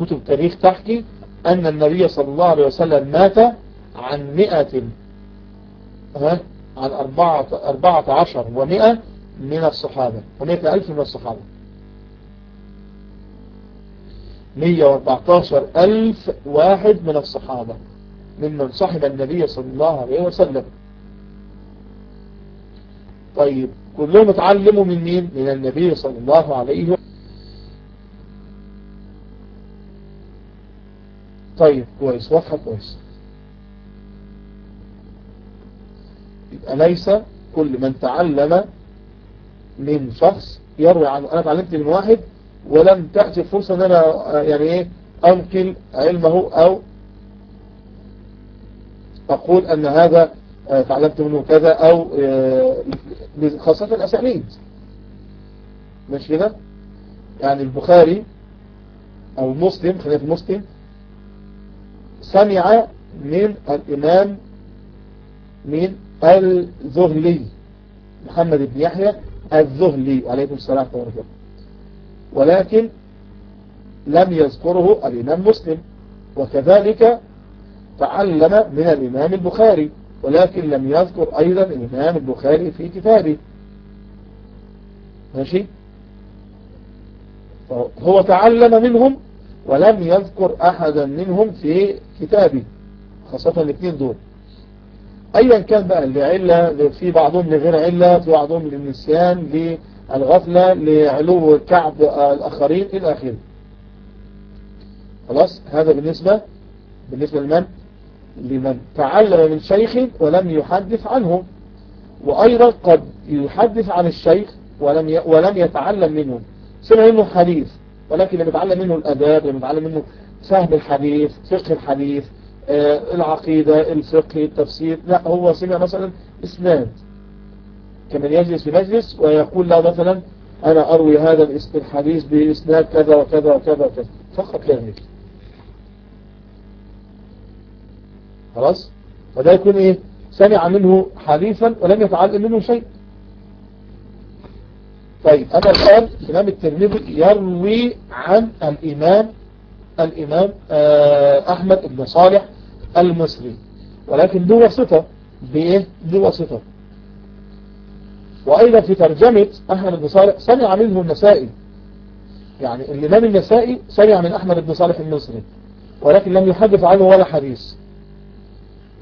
كتب تاريخ تحكي أن النبي صلى الله عليه وسلم مات عن مئة ها عن أربعة, أربعة عشر ومئة من الصحابة. ومئة ألف من الصحابة. مية وأربعتاشر ألف واحد من الصحابة ممن صحب النبي صلى الله عليه وسلم. طيب كلهم اتعلموا من مين؟ من النبي صلى الله عليه وسلم طيب كويس. واضحة كويس. يبقى ليس كل من تعلم من شخص يروي عنه. أنا تعلمت من واحد ولم تأتي فرصة إن أنا يعني إيه أنقل علمه أو أقول أن هذا تعلمت منه كذا أو خاصة الأسانيد. مش كده؟ يعني البخاري أو المسلم خلينا في سمع من الإمام من الزهلي محمد بن يحيى الزهلي عليكم السلام ورحمة الله. ولكن لم يذكره الإمام مسلم وكذلك تعلم من الإمام البخاري ولكن لم يذكر أيضا الإمام البخاري في كتابه. ماشي؟ هو تعلم منهم ولم يذكر أحدا منهم في كتابه خاصة الاثنين دول. ايا كان بقى لعلة في بعضهم لغير علة في بعضهم للنسيان للغفلة لعلو كعب الآخرين إلى آخره. خلاص هذا بالنسبة بالنسبة لمن؟ لمن تعلم من شيخ ولم يحدث عنه. وأيضا قد يحدث عن الشيخ ولم ولم يتعلم منه. سمع منه حديث. ولكن لم يتعلم منه الأداب لم يتعلم منه فهم الحديث فقه الحديث العقيدة الفقه التفسير لا هو سمع مثلا إسناد. كمن يجلس في مجلس ويقول له مثلا أنا أروي هذا الحديث بإسناد كذا وكذا وكذا وكذا. فقط لا غير خلاص؟ فده يكون إيه؟ سمع منه حديثا ولم يتعلم منه شيء. طيب أنا الان الإمام الترمذي يروي عن الإمام الإمام أحمد بن صالح المصري. ولكن دو واسطة. بإيه؟ دو واسطة. وأيضا في ترجمة أحمد بن صالح سمع منه النسائي. يعني الإمام النسائي سمع من أحمد بن صالح المصري ولكن لم يحدث عنه ولا حديث.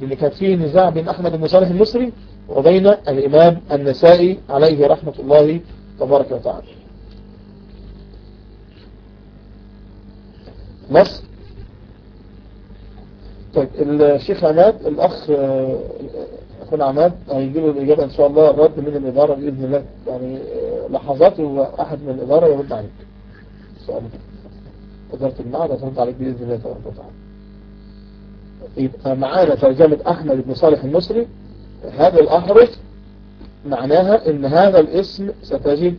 لأن كان فيه نزاع بين أحمد بن صالح المصري وبين الإمام النسائي عليه رحمة الله تبارك وتعالى. نص طيب الشيخ عماد الأخ أخونا عماد هيجيب الإجابة إن شاء الله الرد من الإدارة بإذن الله. يعني لحظات وأحد من الإدارة يرد عليك. السؤال إدارة المعهد هترد عليك بإذن الله تبارك وتعالى. يبقى معانا ترجمة أحمد بن صالح المصري. هذا الأحرف معناها إن هذا الاسم ستجد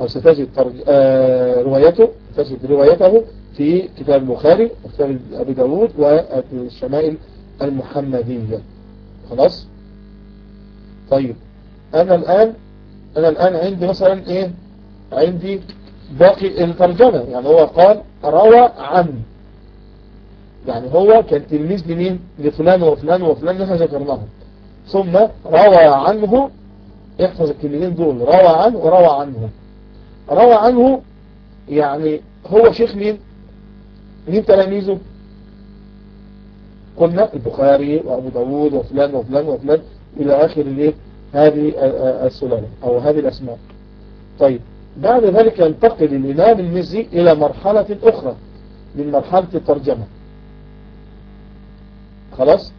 أو ستجد آه روايته تجد روايته في كتاب البخاري وكتاب أبي داود والشمائل المحمدية. خلاص؟ طيب أنا الآن أنا الآن عندي مثلا إيه؟ عندي باقي الترجمة. يعني هو قال روى عن. يعني هو كان تلميذ لمين؟ لفلان وفلان وفلان نحن ذكرناهم. ثم روى عنه احفظ الكلمتين دول روى عنه وروى عنه. روى عنه يعني هو شيخ مين؟ مين تلاميذه؟ قلنا البخاري وأبو داود وفلان وفلان وفلان إلى آخر الإيه؟ هذه السلالة أو هذه الأسماء. طيب بعد ذلك ينتقل الإمام المزي إلى مرحلة أخرى من مرحلة الترجمة. خلاص؟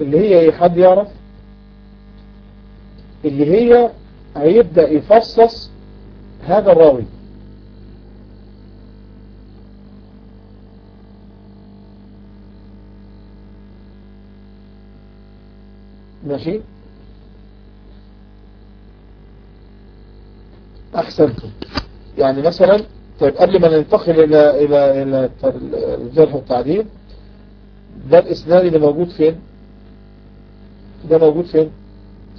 اللي هي إيه؟ حد يعرف؟ اللي هي هيبدأ يفصص هذا الراوي. ماشي؟ أحسنتم. يعني مثلا طيب قبل ما ننتقل إلى إلى إلى الجرح والتعديل ده الإسناد اللي موجود فين؟ ده موجود فين؟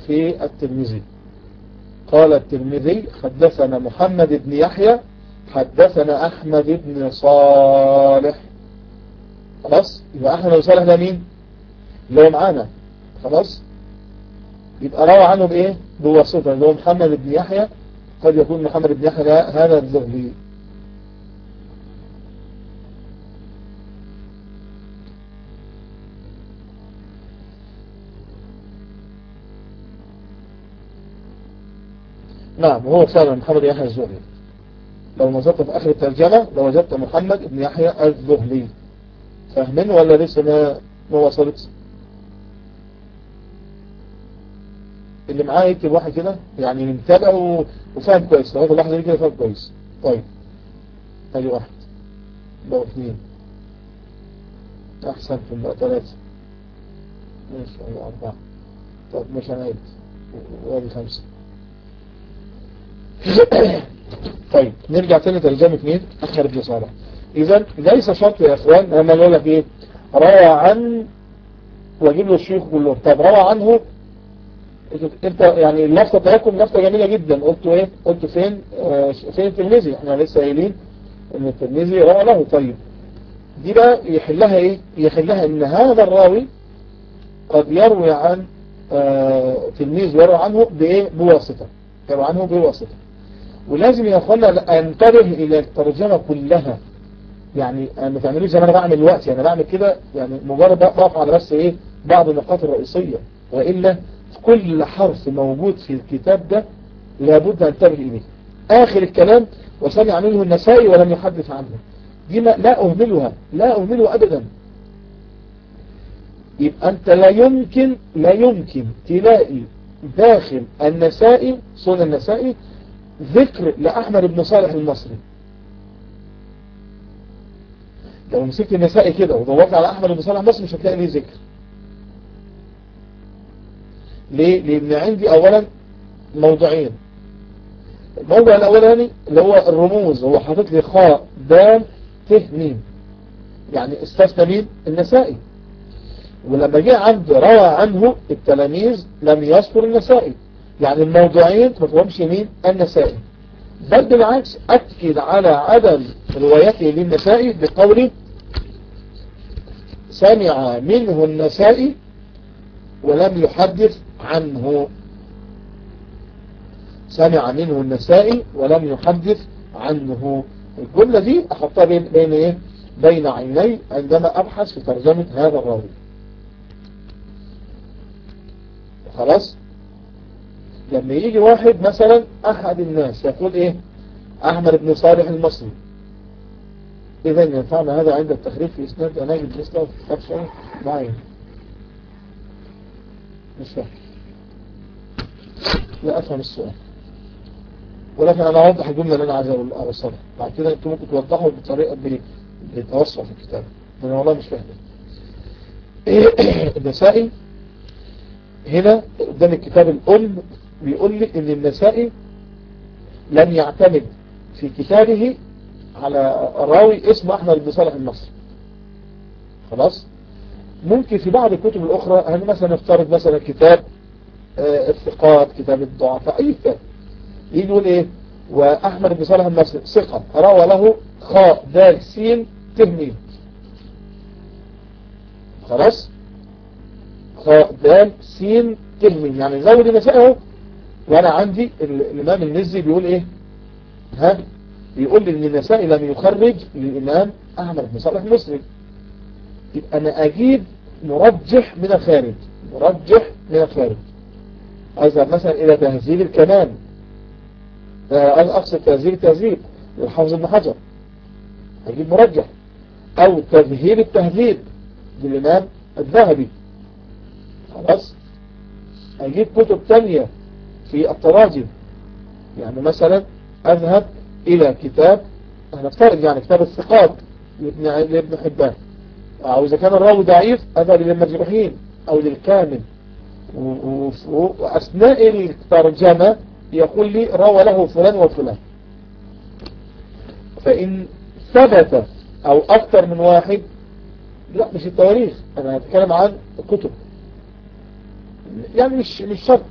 في الترمذي. قال الترمذي حدثنا محمد بن يحيى حدثنا أحمد بن صالح. خلاص؟ يبقى أحمد بن صالح ده مين؟ اللي هو معانا. خلاص؟ يبقى روى عنه بايه بواسطة. اللي هو محمد بن يحيى قد يكون محمد بن يحيى هذا الزهري نعم هو فعلا محمد يحيى الزهري. لو نظرت في آخر الترجمة لوجدت محمد بن يحيى الزهري. فاهمين ولا لسه ما ما وصلت؟ اللي معاه يكتب واحد كده؟ يعني متابع وفاهم كويس. لغايه اللحظة دي كده فاهم كويس. طيب. ادي واحد. بقوا اثنين. احسنتم بقى ثلاثة. ماشي أربعة. طب مش هنعيد. وأدي خمسة. طيب نرجع تاني ترجمة مين أحمد بن صالح. إذا ليس شرط يا إخوان لما نقول لك إيه؟ روى عن واجيب له الشيوخ كلهم طب روى عنه؟ أنت يعني اللفظه بتاعتكم لفظة جميلة جدا. قلتوا إيه؟ قلتوا فين؟ آه فين الترمذي؟ إحنا لسه قايلين إن الترمذي روى له. طيب دي بقى يحلها إيه؟ يحلها إن هذا الراوي قد يروي عن آه تلميذ يروي عنه بإيه؟ بواسطة. يروي عنه بواسطة. ولازم يا أخوانا أنتبه إلى الترجمة كلها. يعني ما تعملوش زي ما أنا بعمل دلوقتي. أنا بعمل كده يعني مجرد بقف على بس إيه بعض النقاط الرئيسية. وإلا كل حرف موجود في الكتاب ده لابد أن انتبه إليه. آخر الكلام وسمع منه النسائي ولم يحدث عنه. دي لا أهملها لا أهملها ابدا. يبقى أنت لا يمكن لا يمكن تلاقي داخل النسائي صنع النسائي ذكر لأحمد بن صالح المصري. لو مسكت النسائي كده ودورت على أحمد بن صالح المصري مش هتلاقي ليه ذكر. ليه؟ لأن عندي أولا موضوعين الموضوع الأولاني اللي هو الرموز هو حاطط لي خاء دال ت ميم. يعني استثنى مين النسائي. ولما جه عند روى عنه التلاميذ لم يذكر النسائي. يعني الموضوعين ما تفهمش مين النسائي. بل بالعكس أكد على عدم روايته للنسائي بقوله سمع منه النسائي ولم يحدث عنه. سمع منه النسائي ولم يحدث عنه. الجملة دي أحطها بين بين إيه؟ بين عيني عندما أبحث في ترجمة هذا الراوي. خلاص؟ لما يجي واحد مثلا أحد الناس يقول إيه؟ أحمد بن صالح المصري. إذا ينفعنا هذا عند التخريج في إسناد أناجد الإسلام في كتاب شيء معين. مش فاهم. لا أفهم السؤال. ولكن أنا أوضح الجملة اللي أنا عايز أوصلها بعد كده أنتم ممكن توضحوا بطريقة بتوسع في الكتاب. أنا والله مش فاهم. النسائي هنا قدام الكتاب الأم بيقول لي إن النسائي لم يعتمد في كتابه على راوي اسمه أحمد بن صالح المصري خلاص؟ ممكن في بعض الكتب الأخرى يعني مثلا نفترض مثلا كتاب الثقات كتاب الضعفاء أي كتاب. يقول إيه؟ وأحمد بن صالح المصري ثقة. روى له خاء دال سين تهمين خلاص؟ خاء دال سين تهمين يعني زود مسائه وأنا عندي الإمام النزي بيقول إيه؟ ها؟ بيقول إن النسائي لم يخرج للإمام أحمد بن صالح المصري يبقى أنا أجيب مرجح من الخارج. مرجح من الخارج. أذهب مثلا إلى تهذيب الكمال. أنا أقصد تهذيب التهذيب. للحافظ بن حجر. أجيب مرجح. أو تذهيب التهذيب للإمام الذهبي. خلاص؟ أجيب كتب تانية. في التراجم. يعني مثلا أذهب إلى كتاب هنفترض يعني كتاب الثقات لابن حبان. أو إذا كان الراوي ضعيف أذهب للمجروحين أو للكامل. وأثناء الترجمة يقول لي روى له فلان وفلان. فإن ثبت أو أكثر من واحد لا مش التواريخ. أنا هتكلم عن الكتب يعني مش مش شرط.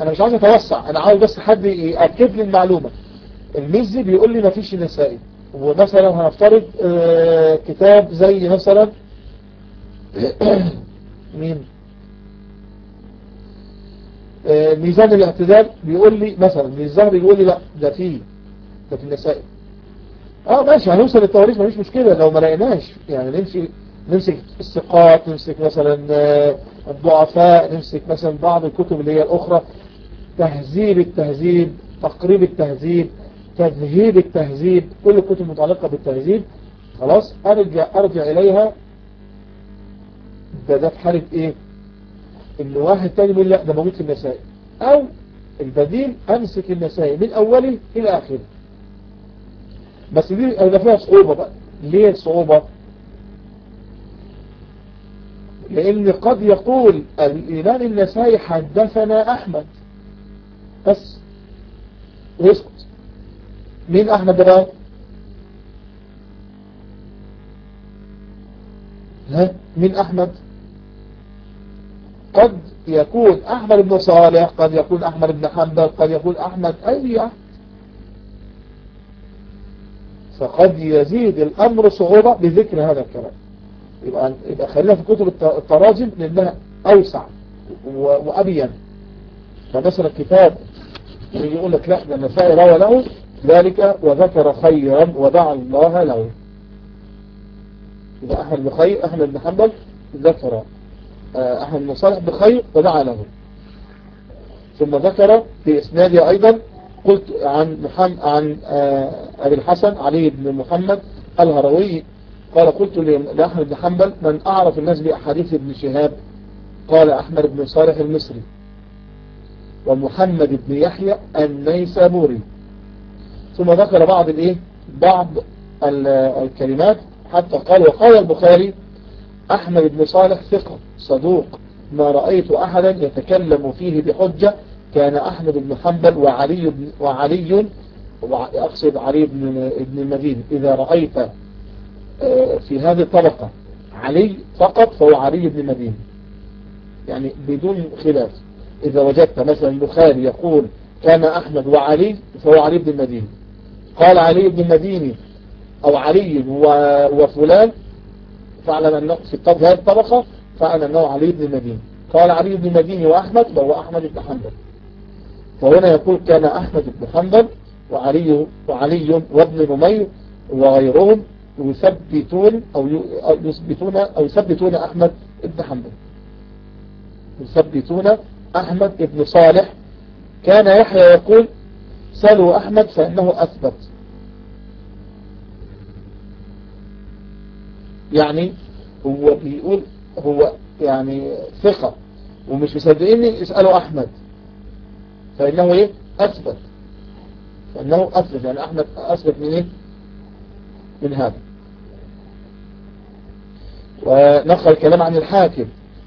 أنا مش عايز أتوسع أنا عاوز بس حد يأكد لي المعلومة. المزي بيقول لي مفيش نسائي ومثلا هنفترض آه كتاب زي مثلا مين؟ آه ميزان الاعتدال بيقول لي مثلا ميزان بيقول لي لا ده فيه ده في النسائي. آه ماشي هنوصل للتواريخ مفيش مشكلة. لو ما لقيناش يعني نمشي نمسك الثقات نمسك مثلا آه الضعفاء نمسك مثلا بعض الكتب اللي هي الأخرى. تهذيب التهذيب تقريب التهذيب تذهيب التهذيب كل الكتب المتعلقة بالتهذيب. خلاص أرجع أرجع إليها. ده ده في حالة إيه؟ إن واحد تاني يقول لا ده موجود في النسائي. أو البديل أمسك النسائي من أوله إلى آخره. بس دي ده فيها صعوبة بقى. ليه الصعوبة لأن قد يقول الإمام النسائي حدثنا أحمد. بس ويسكت مين أحمد بقى ها مين أحمد؟ قد يكون أحمد بن صالح قد يكون أحمد بن حنبل قد يكون أحمد أي احمد فقد يزيد الأمر صعوبة بذكر هذا الكلام. يبقى, يبقى خلينا في كتب التراجم لأنها أوسع وأبين. فمثلا كتاب يقول لك لا ده النسائي روى له ذلك وذكر خيرا ودعا الله له. إذا أحمد بخير أحمد بن حنبل ذكر أحمد بن صالح بخير ودعا له. ثم ذكر في إسناده أيضا قلت عن محمد عن أبي الحسن علي بن محمد الهروي قال قلت لأحمد بن حنبل من أعرف الناس بأحاديث ابن شهاب؟ قال أحمد بن صالح المصري. ومحمد بن يحيى النيسابوري. ثم ذكر بعض الايه بعض الكلمات حتى قال وقال البخاري أحمد بن صالح ثقة صدوق ما رأيت أحدا يتكلم فيه بحجة كان أحمد بن حنبل وعلي بن وعلي أقصد علي بن ابن المدين. إذا رأيت في هذه الطبقة علي فقط فهو علي بن المدين. يعني بدون خلاف. إذا وجدت مثلا البخاري يقول كان أحمد وعلي فهو علي بن المديني. قال علي بن المديني أو علي وفلان فاعلم أنه في هذه الطبقة فاعلم أنه علي بن المديني. قال علي بن المديني وأحمد وهو أحمد بن حنبل. وهنا يقول كان أحمد بن حنبل وعلي وعلي وابن نمير وغيرهم يثبتون أو يثبتون أو يثبتون أحمد بن حنبل. يثبتون أحمد بن صالح كان يحيى يقول سألوا أحمد فإنه أثبت. يعني هو بيقول هو يعني ثقة ومش مصدقيني اسألوا أحمد. فإنه إيه؟ أثبت. فإنه أثبت. يعني أحمد أثبت من إيه؟ من هذا. ونقل الكلام عن الحاكم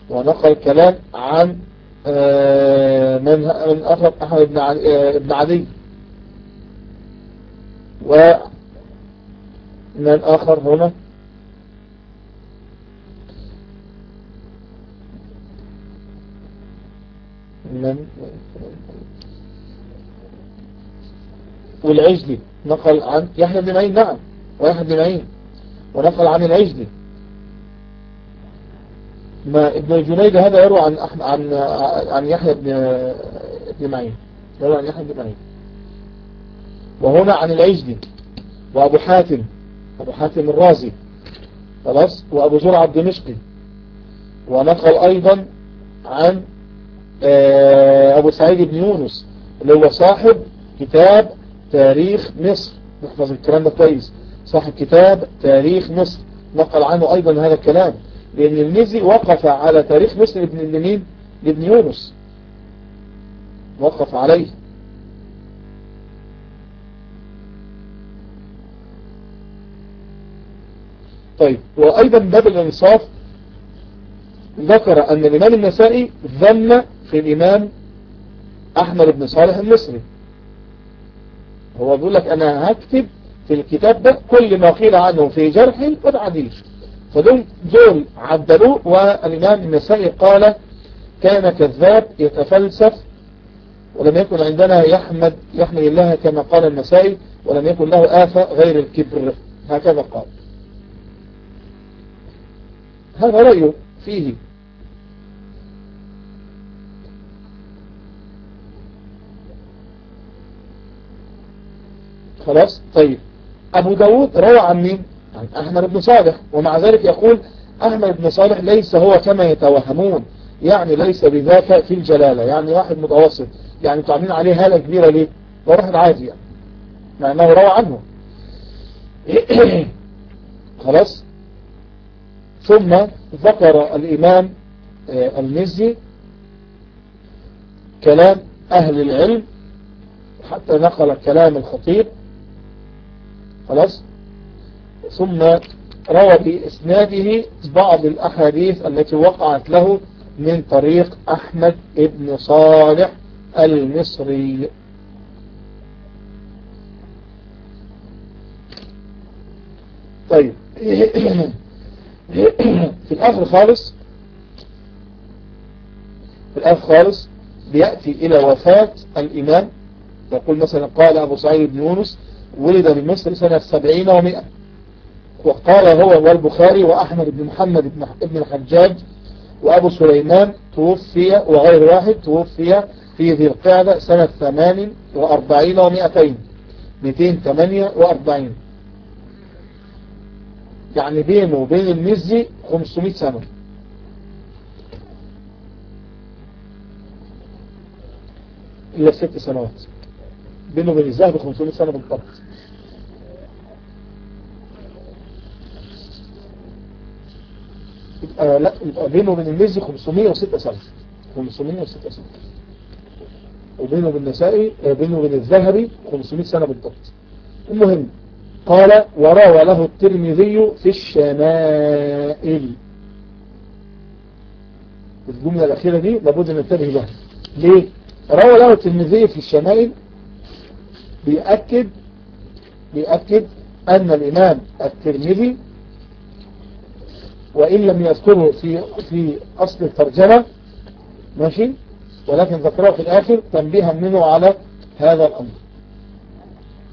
ونقل الكلام عن من من أخذ أحمد بن آه، بن عدي ومن آخر هنا. من والعجلي نقل عن يحيى بن معين نعم ويحيى بن معين ونقل عن العجلي. ما ابن الجنيد هذا يروى عن عن عن يحيى بن معين. يروى عن يحيى بن معين. وهنا عن العجلي وأبو حاتم. أبو حاتم الرازي. خلاص؟ وأبو زرع الدمشقي. ونقل أيضا عن آه، أبو سعيد بن يونس اللي هو صاحب كتاب تاريخ مصر. نحفظ الكلام ده كويس. صاحب كتاب تاريخ مصر. نقل عنه أيضا هذا الكلام. لأن المزي وقف على تاريخ مسلم ابن لمين لابن يونس. وقف عليه. طيب وأيضا باب الإنصاف. ذكر أن الإمام النسائي ذم في الإمام أحمد بن صالح المصري. هو بيقول لك أنا هكتب في الكتاب ده كل ما قيل عنه في جرح وتعديل فدول دول عدلوه والإمام النسائي قال كان كذاب يتفلسف ولم يكن عندنا يحمد يحمد الله كما قال النسائي ولم يكن له آفة غير الكبر. هكذا قال. هذا رأيه فيه؟ خلاص؟ طيب. أبو داود روى عن مين؟ أحمد بن صالح ومع ذلك يقول أحمد بن صالح ليس هو كما يتوهمون يعني ليس بذاك في الجلالة يعني واحد متوسط يعني تعملين عليه هالة كبيرة ليه؟ واحد عادي يعني مع أنه روى عنه. خلاص؟ ثم ذكر الإمام آه، المزي كلام أهل العلم حتى نقل كلام الخطيب. خلاص؟ ثم روى بإسناده بعض الأحاديث التي وقعت له من طريق أحمد بن صالح المصري. طيب. في الآخر خالص في الآخر خالص بيأتي إلى وفاة الإمام. يقول مثلا قال أبو سعيد بن يونس ولد بمصر سنة سبعين ومئة وقال هو والبخاري وأحمد بن محمد بن الحجاج وأبو سليمان توفي وغير واحد توفي في ذي القعدة سنة ثمان وأربعين ومئتين مئتين ثمانية وأربعين. يعني بينه وبين المزي خمسمائة سنة. إلا ست سنوات. بينه وبين الزهد خمسمائة سنة بالضبط. لا بينه وبين المزي 506 سنة 506 سنة وبينه وبين النسائي آه، بينه وبين الذهبي 500 سنة بالضبط. المهم قال وروى له الترمذي في الشمائل. الجملة الأخيرة دي لابد أن ننتبه لها. ليه؟ روى له الترمذي في الشمائل بيأكد بيأكد أن الإمام الترمذي وإن لم يذكره في في أصل الترجمة ماشي؟ ولكن ذكره في الآخر تنبيها منه على هذا الأمر.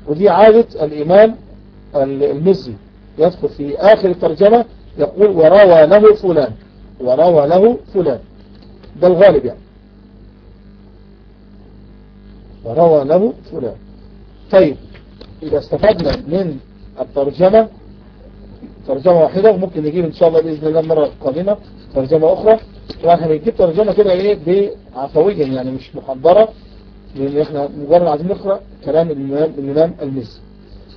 ودي عادة الإمام المزي يدخل في آخر الترجمة يقول وروى له فلان وروى له فلان. ده الغالب يعني. وروى له فلان. طيب إذا استفدنا من الترجمة ترجمة واحدة وممكن نجيب إن شاء الله بإذن الله مرة قادمة ترجمة أخرى. وإحنا بنجيب ترجمة كده إيه بعفويا يعني مش محضرة لأن إحنا مجرد عايزين نقرأ كلام الإمام الإمام المزي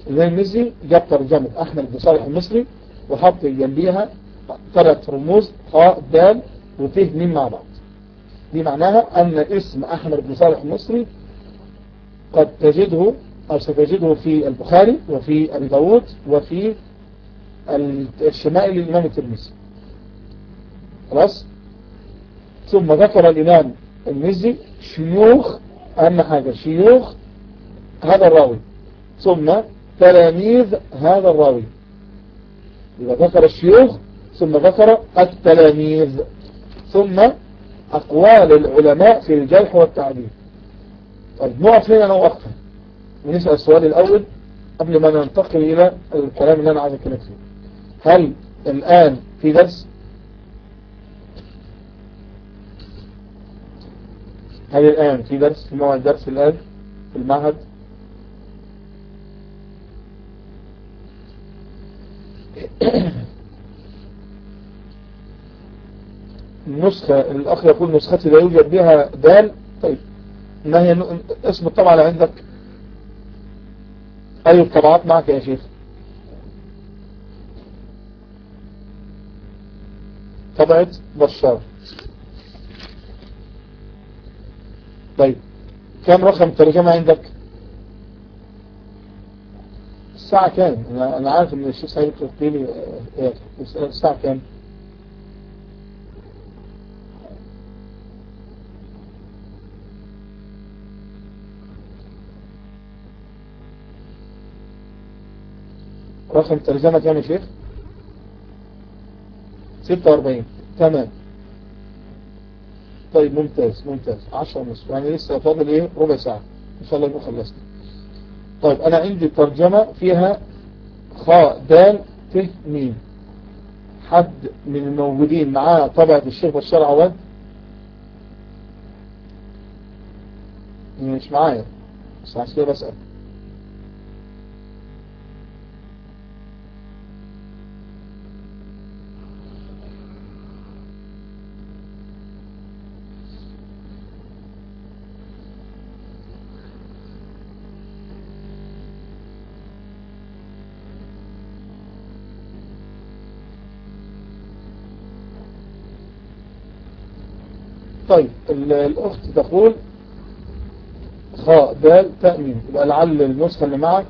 الإمام المزي جاب ترجمة أحمد بن صالح المصري وحط جنبيها ثلاث رموز خاء دال وفيه ميم مع بعض. دي معناها أن اسم أحمد بن صالح المصري قد تجده أو ستجده في البخاري وفي أبي داود وفي الشمائل للإمام الترمذي. خلاص؟ ثم ذكر الإمام المزي شيوخ أهم حاجة شيوخ هذا الراوي. ثم تلاميذ هذا الراوي. إذا ذكر الشيوخ ثم ذكر التلاميذ. ثم أقوال العلماء في الجرح والتعديل. طيب نقف هنا نوقفها ونسأل السؤال الأول قبل ما ننتقل إلى الكلام اللي أنا عايز أتكلم فيه. هل الآن في درس؟ هل الآن في درس؟ في موعد درس الآن؟ في المعهد؟ النسخة الأخ يقول نسختي لا يوجد بها دال. طيب ما هي اسم الطبعة اللي عندك؟ أي الطبعات معك يا شيخ؟ طبعة بشار طيب كم رقم ترجمة عندك؟ الساعة كام؟ أنا عارف إن الشيخ سعيد قلت لي الساعة كام؟ رقم ترجمة كام يا شيخ؟ 46 تمام. طيب ممتاز ممتاز. 10 ونصف يعني لسه فاضل إيه؟ ربع ساعة. إن شاء الله يبقى خلصنا. طيب أنا عندي ترجمة فيها خاء دال ت ميم حد من الموجودين معاه طبعة الشيخ بشار عواد مش معايا. بس عشان كده بسأل. طيب الأخت تقول خاء دال تأمين. يبقى لعل النسخة اللي معك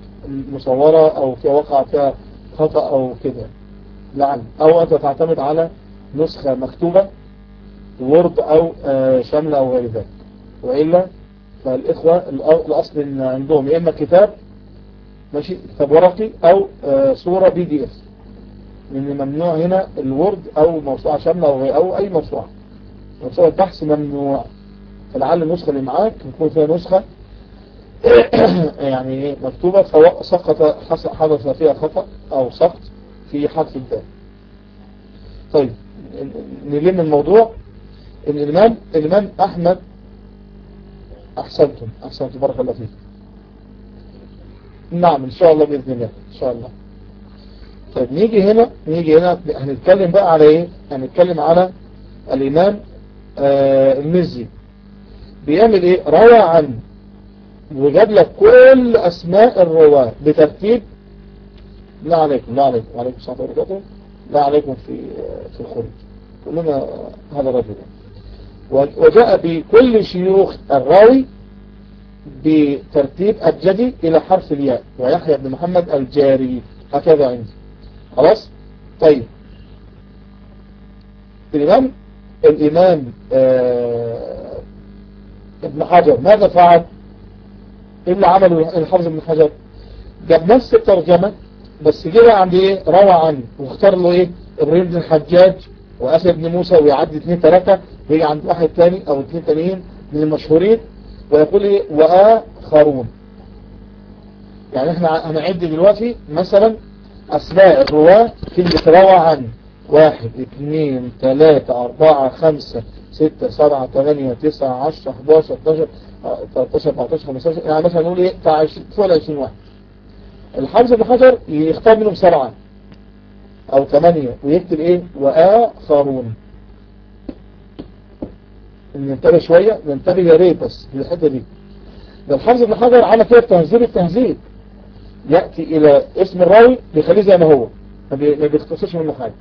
مصورة أو في وقع فيها خطأ أو كده. لعل. أو أنت تعتمد على نسخة مكتوبة Word أو شاملة أو غير ذلك. وإلا فالإخوة الأصل إن عندهم يا إما كتاب ماشي كتاب ورقي أو صورة PDF. لأن ممنوع هنا ال Word أو موسوعة شاملة أو أي موسوعة. موسوعة البحث ممنوع فلعل النسخة اللي معاك يكون فيها نسخة يعني مكتوبة سقط حدث فيها خطأ أو سقط في حرف الدال. طيب نلم الموضوع. الإمام الإمام أحمد أحسنتم أحسنتم بارك الله فيك. نعم إن شاء الله بإذن الله إن شاء الله. طيب نيجي هنا نيجي هنا هنتكلم بقى على إيه؟ هنتكلم على الإمام المزي. بيعمل إيه؟ روى عن وجاب لك كل أسماء الرواة بترتيب. لا عليكم لا عليكم وعليكم السلام وبركاته لا عليكم في في الخروج. كلنا هذا الرجل. وجاء بكل شيوخ الراوي بترتيب أبجدي إلى حرف الياء ويحيى بن محمد الجاري. هكذا عندي. خلاص؟ طيب. الإمام الإمام آه ابن حجر. ماذا فعل؟ إيه اللي عمله الحافظ ابن حجر. جاب نفس الترجمة بس جه عند إيه؟ روى عنه واختار له إيه؟ إبراهيم بن الحجاج وأسد بن موسى ويعدي اثنين ثلاثة ويجي عند واحد ثاني أو اثنين ثانيين من المشهورين. ويقول إيه؟ واخرون يعني إحنا هنعد دلوقتي مثلا أسماء الرواة في اللي تروى عن. واحد اثنين ثلاثة أربعة خمسة ستة سبعة ثمانية تسعة عشرة 11 12 13 14 15 يعني مثلا نقول إيه بتاع فوق 20 واحد. الحافظ ابن حجر يختار منهم سبعة أو ثمانية ويكتب إيه؟ وآخرون. ننتبه شوية ننتبه يا ريت بس للحته دي. ده الحافظ ابن حجر عمل كده تهذيب التهذيب يأتي إلى اسم الراوي بيخليه زي ما هو ما بيختصرش منه حاجة.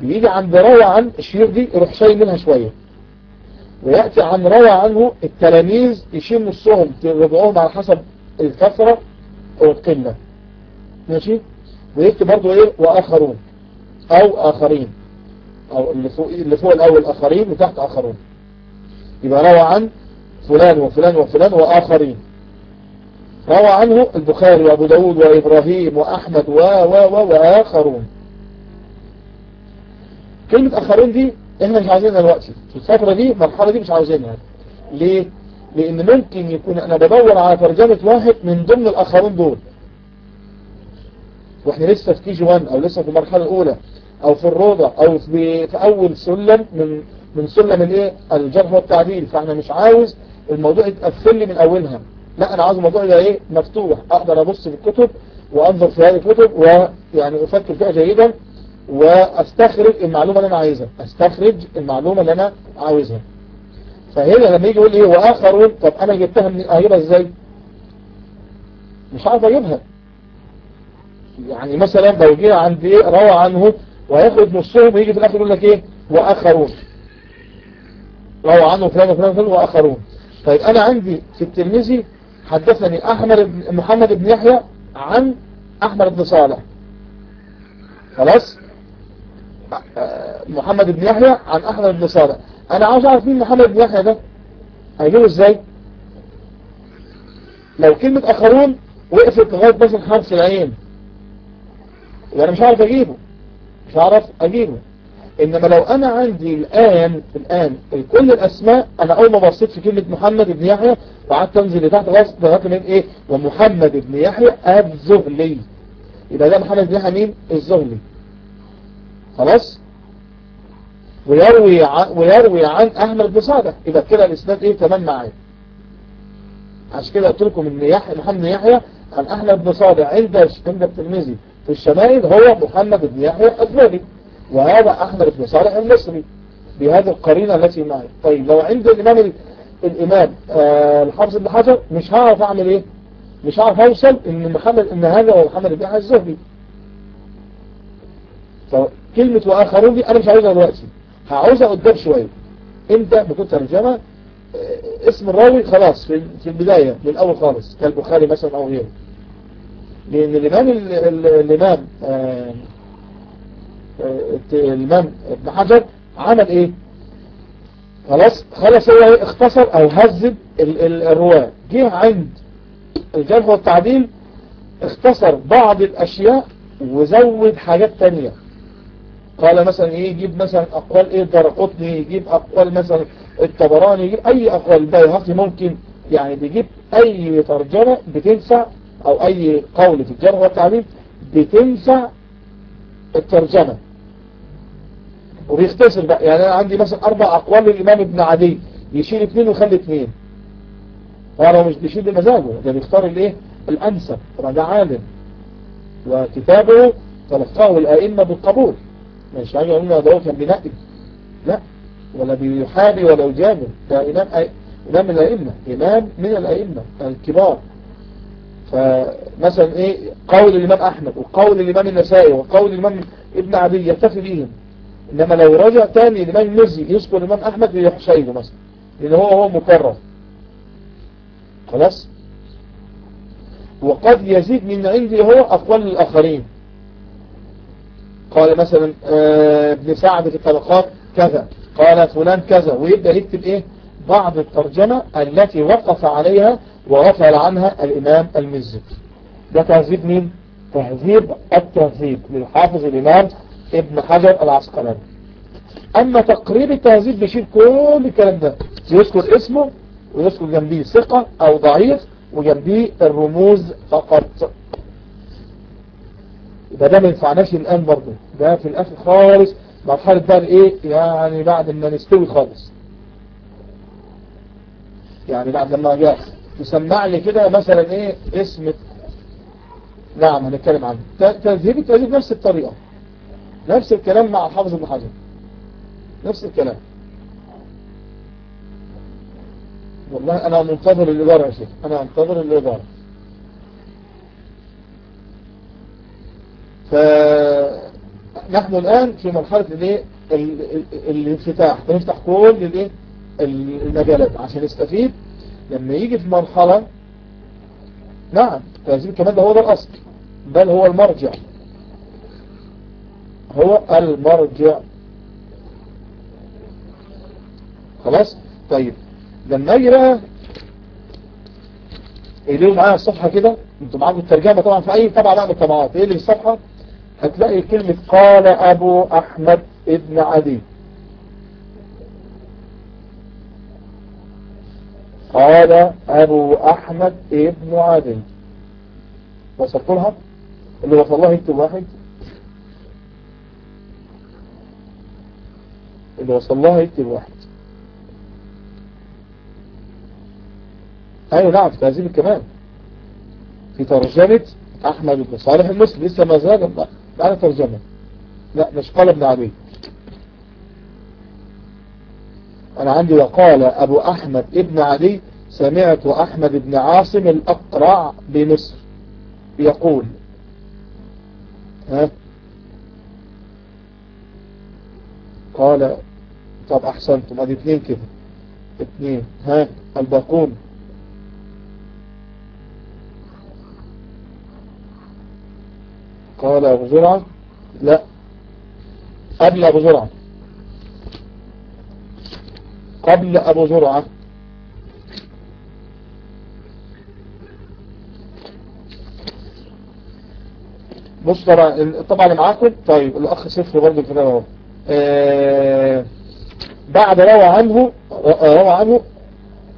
بيجي عند روى عن الشيوخ دي يروح شايل منها شوية. ويأتي عن روى عنه التلاميذ يشيل نصهم يرجعوهم على حسب الكثرة أو القلة. ماشي؟ ويكتب برضو إيه؟ وآخرون. أو آخرين. أو اللي فوق, اللي فوق الأول آخرين وتحت آخرون. يبقى روى عن فلان وفلان وفلان وآخرين. روى عنه البخاري وأبو داود وإبراهيم وأحمد و و و وآخرون. كلمة آخرين دي إحنا مش عاوزينها دلوقتي. في الفترة دي المرحلة دي مش عاوزينها. ليه؟ لأن ممكن يكون أنا بدور على ترجمة واحد من ضمن الآخرين دول. وإحنا لسه في كي جي 1 أو لسه في المرحلة الأولى أو في الروضة أو في, في أول سلم من من سلم الإيه؟ الجرح والتعديل. فاحنا مش عاوز الموضوع يتقفل لي من أولها. لا أنا عاوز الموضوع يبقى إيه؟ مفتوح. أقدر أبص في الكتب وأنظر في هذه الكتب ويعني أفكر فيها جيدا. واستخرج المعلومة اللي أنا عايزها. استخرج المعلومة اللي أنا عاوزها. فهنا لما يجي يقول إيه وآخرون طب أنا جبتها من اجيبها إزاي؟ مش عارف أجيبها. يعني مثلا لو جينا عند إيه روى عنه وهياخد نصهم ويجي في الآخر يقول لك إيه؟ وآخرون. روى عنه فلان وفلان وفلان وآخرون. طيب أنا عندي في الترمذي حدثني أحمد بن محمد بن يحيى عن أحمد بن صالح. خلاص؟ محمد بن يحيى عن أحمد بن صالح. أنا عاوز أعرف مين محمد بن يحيى ده؟ هيجيبه إزاي؟ لو كلمة اخرون وقفت لغاية بس حرف العين. وأنا مش عارف أجيبه. مش عارف أجيبه. إنما لو أنا عندي الآن الآن كل الأسماء أنا أول ما بصيت في كلمة محمد بن يحيى وقعدت أنزل لتحت غصب لغايه من إيه؟ ومحمد بن يحيى الزهلي. يبقى ده محمد بن يحيى مين؟ الزهلي. خلاص؟ ويروي عن ويروي عن احمد بن صالح يبقى كده الإسناد إيه؟ تمام معايا. عشان كده قلت لكم إن يحيى محمد بن يحيى عن احمد بن صالح عند عند الترمذي في الشمائل هو محمد بن يحيى الزهري وهذا احمد بن صالح المصري بهذه القرينة التي معي. طيب لو عند الإمام الإمام آه الحافظ بن حجر مش هعرف أعمل إيه؟ مش هعرف أوصل إن محمد إن هذا هو محمد بن يحيى الزهري. كلمة وآخرون دي أنا مش عاوزها دلوقتي. هعوزها قدام شوية. أنت بكون ترجمة اسم الراوي خلاص في في البداية من الأول خالص كالبخاري مثلا أو غيره. لأن الإمام الإمام الإمام ابن حجر عمل إيه؟ خلاص خلاص هو اختصر أو هذب الرواة. جه عند الجرح والتعديل اختصر بعض الأشياء وزود حاجات تانية. قال مثلا إيه يجيب مثلا أقوال إيه؟ درقطني يجيب أقوال مثلا الطبراني يجيب أي أقوال البيهقي ممكن يعني بيجيب أي ترجمة بتنفع أو أي قول في الجرح والتعليم بتنفع الترجمة. وبيختصر بقى. يعني أنا عندي مثلا أربع أقوال للإمام ابن عدي يشيل اثنين ويخلي اثنين طبعا هو مش بيشيل بمزاجه ده بيختار الإيه؟ الأنسب. طبعا ده عالم. وكتابه تلقاه الأئمة بالقبول. مش حاجة يقولنا ده كان بينقل لا. ولا بيحابي ولا يجامل ده إمام, أي... إمام من الأئمة. إمام من الأئمة الكبار. فمثلا إيه؟ قول الإمام أحمد وقول الإمام النسائي وقول الإمام ابن عدي يكتفي بيهم إنما لو رجع تاني الإمام المزي يذكر الإمام أحمد يحشيه مثلا. لأن هو هو مكرر. خلاص؟ وقد يزيد من عندي هو أقوال الآخرين. قال مثلا ابن سعد في الطبقات كذا قال فلان كذا ويبدأ يكتب إيه؟ بعض الترجمة التي وقف عليها وغفل عنها الإمام المزي. ده تهذيب مين؟ تهذيب التهذيب للحافظ الإمام ابن حجر العسقلاني. أما تقريب التهذيب بيشيل كل الكلام ده يذكر اسمه ويذكر جنبيه ثقة أو ضعيف وجنبيه الرموز فقط. يبقى ده ما ينفعناش الآن برضه. ده في الآخر خالص مرحلة بقى إيه يعني بعد ما نستوي خالص. يعني بعد ما جاء. تسمع لي كده مثلا إيه؟ اسم نعم هنتكلم عنه. تذهيب التذهيب نفس الطريقة. نفس الكلام مع الحافظ ابن حجر. نفس الكلام. والله أنا منتظر الإدارة يا شيخ. أنا منتظر الإدارة. فنحن الآن في مرحلة الايه الانفتاح. بنفتح كل الايه المجالات عشان نستفيد. لما يجي في مرحلة نعم تهذيب كمان ده هو ده الأصل. بل هو المرجع. هو المرجع. خلاص؟ طيب. لما يجي بقى يقولوا معايا الصفحة كده أنتوا معاكم الترجمة طبعا في أي طبعا بقى من الطبعات إيه اللي في الصفحة؟ هتلاقي كلمة قال أبو أحمد ابن عدي قال أبو أحمد ابن عدي وصلت لها؟ اللي وصل لها يكتب واحد. اللي وصل لها يكتب واحد. أيوه نعم في تهذيب الكمال. في ترجمة أحمد بن صالح المسلم لسه ما زال معنا ترجمة لا مش قال ابن عبيد أنا عندي وقال أبو أحمد ابن علي سمعت أحمد بن عاصم الأقرع بمصر يقول. ها؟ قال طب أحسنتم ادي اثنين كده. اثنين ها؟ الباقون. قال أبو زرعة لا. قبل أبو زرعة قبل أبو زرعة بص طبعا طبعا اللي معاكم طيب الأخ صفر برضه كده أهو. آه بعد روى عنه روى عنه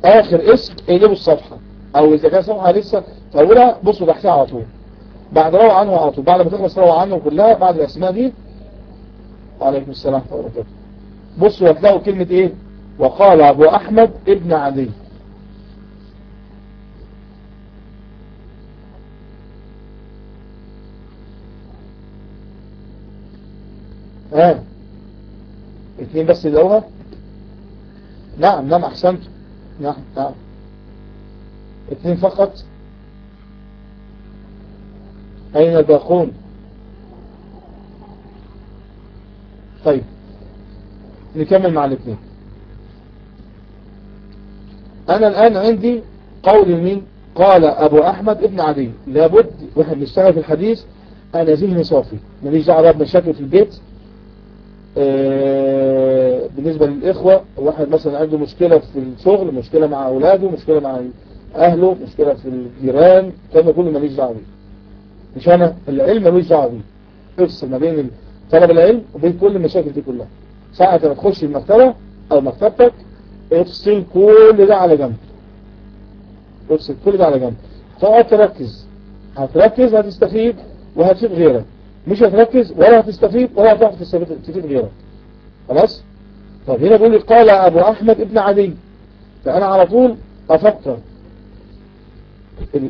آخر اسم اقلبوا الصفحة. أو إذا كان صفحة لسه فاولها بصوا تحتها على طول. بعد روى عنه على طول. بعد ما تخلص روى عنه كلها بعد الأسماء دي وعليكم السلام ورحمة بصوا هتلاقوا كلمة إيه؟ وقال أبو أحمد ابن عدي ها؟ آه. اثنين بس لقوها نعم نعم احسنت نعم نعم. اثنين فقط؟ أين الباقون؟ طيب. نكمل مع الاثنين. أنا الآن عندي قول مين قال أبو أحمد ابن عدي لابد وإحنا بنشتغل في الحديث أنا ذهني صافي ماليش دعوة بمشاكل في البيت. آه بالنسبة للإخوة واحد مثلا عنده مشكلة في الشغل مشكلة مع أولاده مشكلة مع أهله مشكلة في الجيران كما كله ماليش بيه. مش أنا العلم ماليش دعوه بيه افصل ما بين طلب العلم وبين كل المشاكل دي كلها. ساعة ما تخش المكتبة أو مكتبتك افصل كل ده على جنب. افصل كل ده على جنب. تقعد تركز. هتركز هتستفيد وهتفيد غيرك. مش هتركز ولا هتستفيد ولا هتعرف تستفيد غيرك. خلاص؟ طب هنا بيقول لي قال أبو أحمد ابن عدي. فأنا على طول أفكر.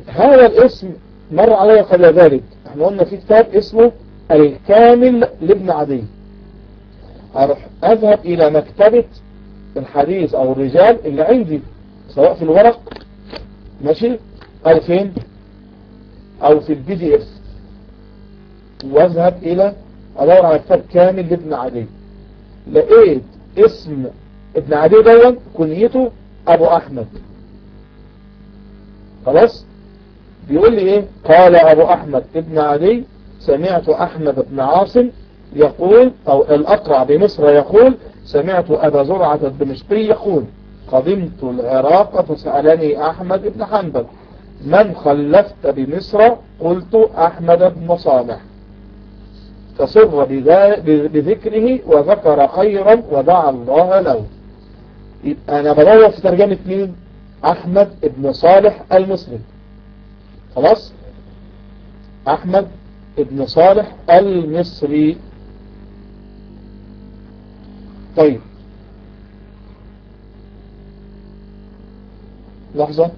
هذا الاسم مر علي قبل ذلك. إحنا قلنا في كتاب اسمه الكامل لابن عدي. أروح أذهب إلى مكتبة الحديث أو الرجال اللي عندي سواء في الورق ماشي؟ أو فين؟ أو في ال PDF وأذهب إلى أدور على كتاب كامل لابن عدي. لقيت اسم ابن عدي دون كنيته أبو أحمد. خلاص؟ بيقول لي إيه؟ قال أبو أحمد ابن عدي سمعت أحمد بن عاصم يقول أو الأقرع بمصر يقول سمعت أبا زرعة الدمشقي يقول قدمت العراق فسألني أحمد بن حنبل من خلفت بمصر؟ قلت أحمد بن صالح. فسر بذكره وذكر خيرا ودعا الله له. يبقى أنا بدور في ترجمة مين؟ أحمد بن صالح المصري. خلاص؟ أحمد ابن صالح المصري. طيب. لحظة.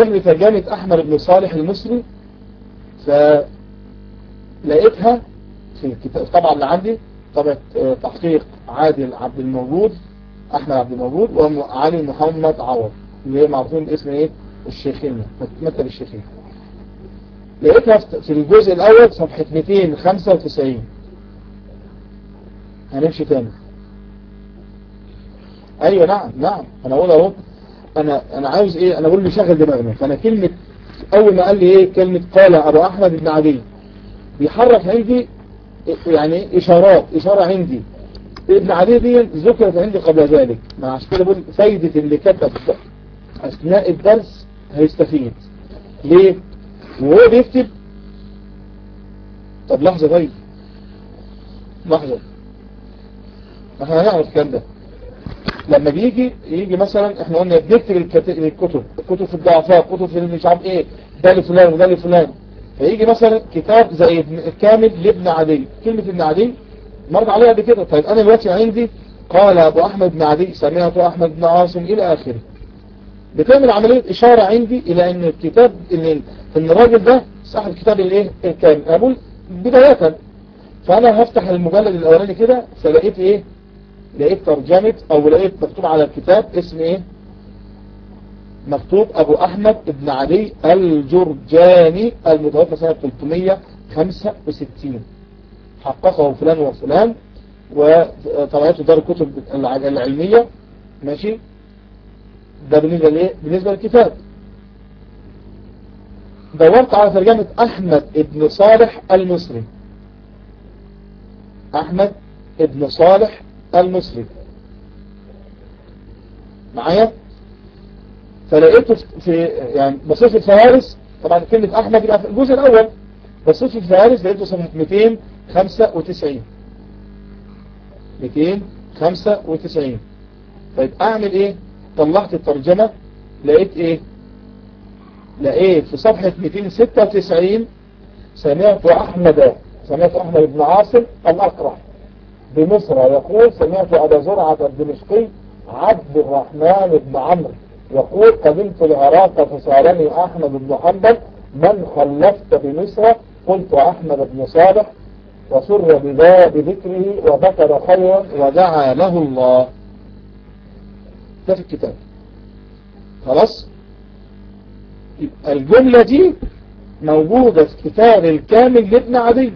هروح لترجمة أحمد بن صالح المصري فلقيتها في الكتاب طبعا اللي عندي طبعا تحقيق عادل عبد الموجود أحمد عبد الموجود وعلي محمد عوض اللي معروفين باسم إيه؟ الشيخين مكتب الشيخين. لقيتها في الجزء الأول صفحة 295 هنمشي تاني. أيوه نعم نعم أنا أقول أهو. أنا أنا عاوز إيه؟ أنا أقول له شغل دماغنا. فأنا كلمة أول ما قال لي إيه كلمة قال أبو أحمد بن عدي بيحرك عندي يعني إشارات إشارة عندي. ابن عدي دي ذكرت عندي قبل ذلك. ما عشان كده بقول فايدة اللي كتب أثناء الدرس هيستفيد. ليه؟ وهو بيكتب طب لحظة طيب. لحظة. إحنا هنعرف الكلام ده. لما بيجي يجي مثلا إحنا قلنا بنكتب الكتب كتب في الضعفاء كتب في مش عارف إيه ده لفلان وده لفلان. فيجي مثلا كتاب زي كامل لابن عدي كلمة ابن عدي مرض عليها قبل كده. طيب أنا دلوقتي عندي قال أبو أحمد بن عدي سمعت أحمد بن عاصم إلى آخره. بتعمل عملية إشارة عندي إلى إن الكتاب إن إن الراجل ده صاحب الكتاب الايه الكامل. أقول بداية. فأنا هفتح المجلد الأولاني كده فلقيت إيه؟ لقيت ترجمة أو لقيت مكتوب على الكتاب اسم إيه؟ مكتوب أبو أحمد ابن علي الجرجاني المتوفى سنة 365 حققه فلان وفلان وطبعته دار الكتب العلمية. ماشي؟ ده بالنسبة ليه بالنسبة للكتاب. دورت على ترجمة أحمد ابن صالح المصري. أحمد ابن صالح المصري معايا؟ فلقيته في يعني بصيت في الفوارس طبعا كلمة أحمد يبقى في الجزء الأول. بصيت في الفوارس لقيته صفحة 295 295 طيب أعمل إيه؟ طلعت الترجمة لقيت إيه؟ لقيت في صفحة 296 سمعت أحمد سمعت أحمد بن عاصم الاقرع بمصر يقول سمعت أبا زرعة الدمشقي عبد الرحمن بن عمرو يقول قدمت العراق فسألني أحمد بن حنبل من خلفت بمصر قلت أحمد بن صالح وسر بذكره وذكر خيرا ودعا له الله. ده في الكتاب خلاص؟ الجملة دي موجودة في كتاب الكامل لابن عدي.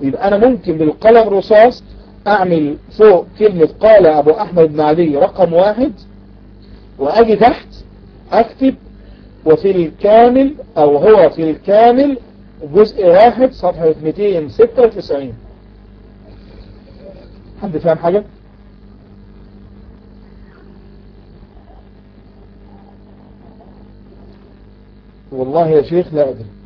يبقى أنا ممكن بالقلم رصاص أعمل فوق كلمة قال أبو أحمد بن علي رقم واحد وأجي تحت أكتب وفي الكامل أو هو في الكامل جزء واحد صفحة 296 حد فاهم حاجة؟ والله يا شيخ لا أدري.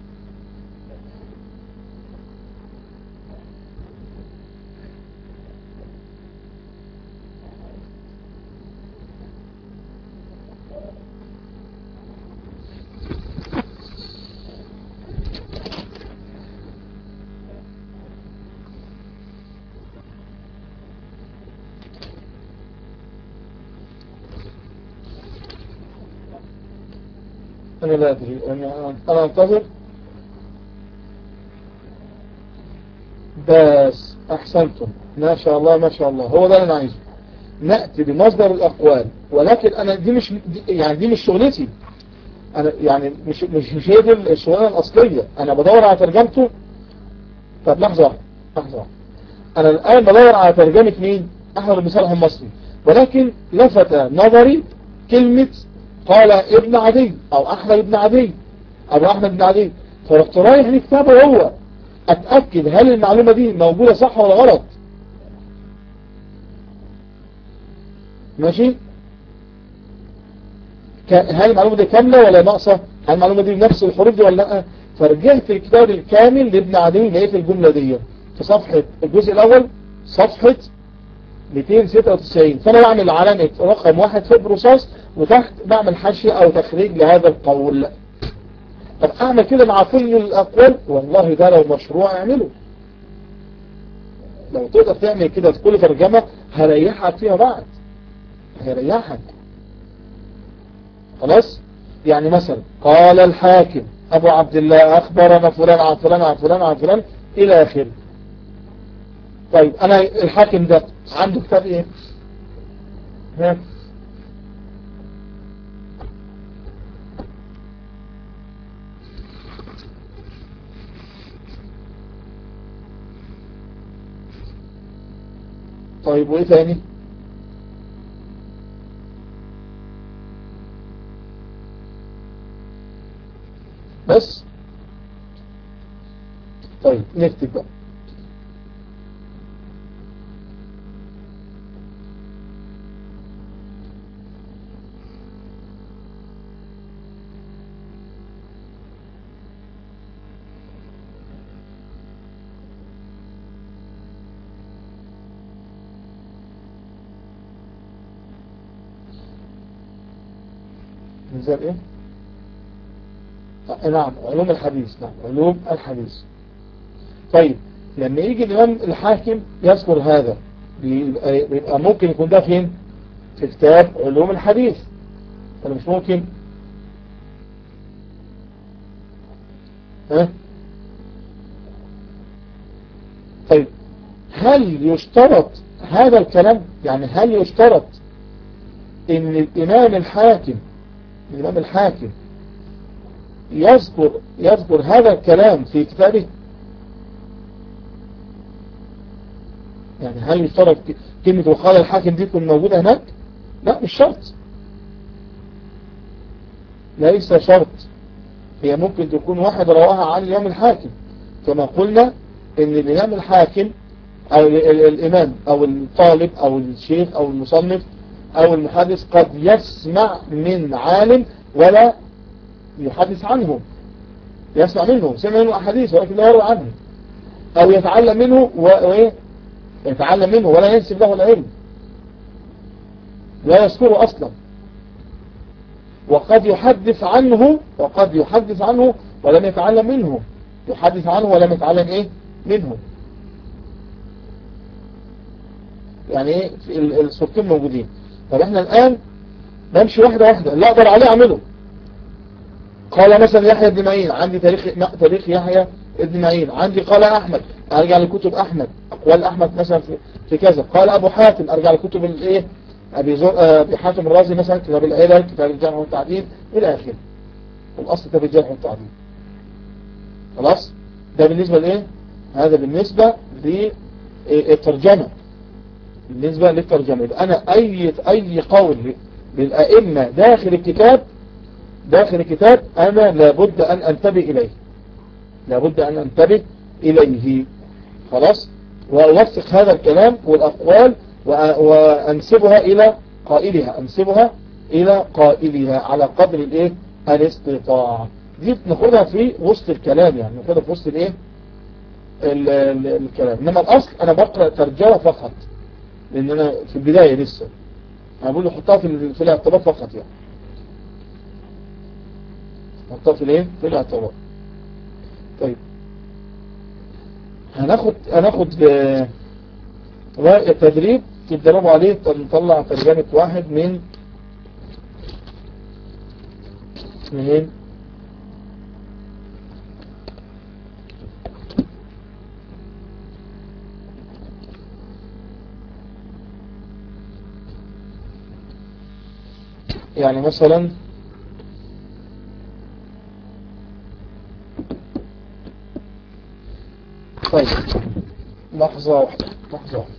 لا أدري أنا, أنتظر. بس أحسنتم. ما شاء الله ما شاء الله. هو ده اللي أنا عايزه. نأتي بمصدر الأقوال. ولكن أنا دي مش يعني دي مش شغلتي. أنا يعني مش مش مش هي دي الشغلانة الأصلية. أنا بدور على ترجمته. طب لحظة لحظة أنا الآن بدور على ترجمة مين؟ أحمد بن صالح المصري. ولكن لفت نظري كلمة قال ابن عدي أو احمد ابن عدي أبو أحمد بن عدي. فرحت رايح لكتابه هو. أتأكد هل المعلومة دي موجودة صح ولا غلط. ماشي؟ هل المعلومة دي كاملة ولا ناقصة؟ هل المعلومة دي نفس الحروف دي ولا لأ؟ فرجعت الكتاب الكامل لابن عدي لقيت الجملة دي. في صفحة الجزء الأول صفحة 296 فأنا بعمل علامة رقم واحد في البروساس وتحت بعمل حاشية أو تخريج لهذا القول. طب أعمل كده مع كل الأقوال؟ والله ده لو مشروع أعمله. لو تقدر تعمل كده في كل ترجمة هريحك فيها بعد. هيريحك خلاص؟ يعني مثلا قال الحاكم أبو عبد الله أخبرنا فلان عن فلان عن فلان عن فلان إلى آخره. طيب أنا الحاكم ده عنده كتاب إيه؟ ها؟ طيب وإيه تاني؟ بس. طيب نكتب بقى. نزل إيه؟ نعم علوم الحديث نعم علوم الحديث. طيب لما يجي الإمام الحاكم يذكر هذا بيبقى ممكن يكون ده فين؟ في كتاب علوم الحديث. ولا مش ممكن؟ ها؟ طيب هل يشترط هذا الكلام؟ يعني هل يشترط إن الإمام الحاكم الإمام الحاكم يذكر يذكر هذا الكلام في كتابه؟ يعني هل يشترط كلمة وقال الحاكم دي تكون موجودة هناك؟ لا مش شرط. ليس شرط. هي ممكن تكون واحد رواها عن الإمام الحاكم. كما قلنا إن الإمام الحاكم أو الإمام أو الطالب أو الشيخ أو المصنف أو المحدث قد يسمع من عالم ولا يحدث عنهم يسمع منه. سمع منه أحاديث ولكن لا يروى عنه. أو يتعلم منه وإيه؟ يتعلم منه ولا ينسب له العلم. لا يذكره أصلا. وقد يحدث عنه وقد يحدث عنه ولم يتعلم منه. يحدث عنه ولم يتعلم إيه؟ منه. يعني إيه الصورتين موجودين. إحنا الآن نمشي واحدة واحدة لا أقدر عليه أعمله. قال مثلا يحيى بن معين عندي تاريخ تاريخ يحيى بن معين عندي قال أحمد أرجع لكتب أحمد أقوال أحمد مثلا في, في كذا. قال أبو حاتم أرجع لكتب الإيه أبي, زر... أبي حاتم الرازي مثلا كتاب العلل كتاب الجامع والتعديل إلى آخره. الأصل كتاب الجامع والتعديل. خلاص؟ ده بالنسبة لإيه؟ هذا بالنسبة للترجمة. بالنسبة للترجمة أنا أي أي قول للأئمة داخل الكتاب داخل الكتاب أنا لابد أن أنتبه إليه. لابد أن أنتبه إليه. خلاص؟ وأوثق هذا الكلام والأقوال وأنسبها إلى قائلها أنسبها إلى قائلها على قدر الإيه؟ الاستطاعة. دي ناخدها في وسط الكلام يعني ناخدها في وسط الإيه؟ الكلام. إنما الأصل أنا بقرأ ترجمة فقط. لأن أنا في البداية لسه. أنا بقول له حطها في الاعتبار فقط يعني. حطها في الإيه؟ في الاعتبار طيب. هناخد هناخد تدريب تدربوا عليه نطلع ترجمة واحد من منين يعني مثلا طيب لحظة واحدة لحظة واحدة.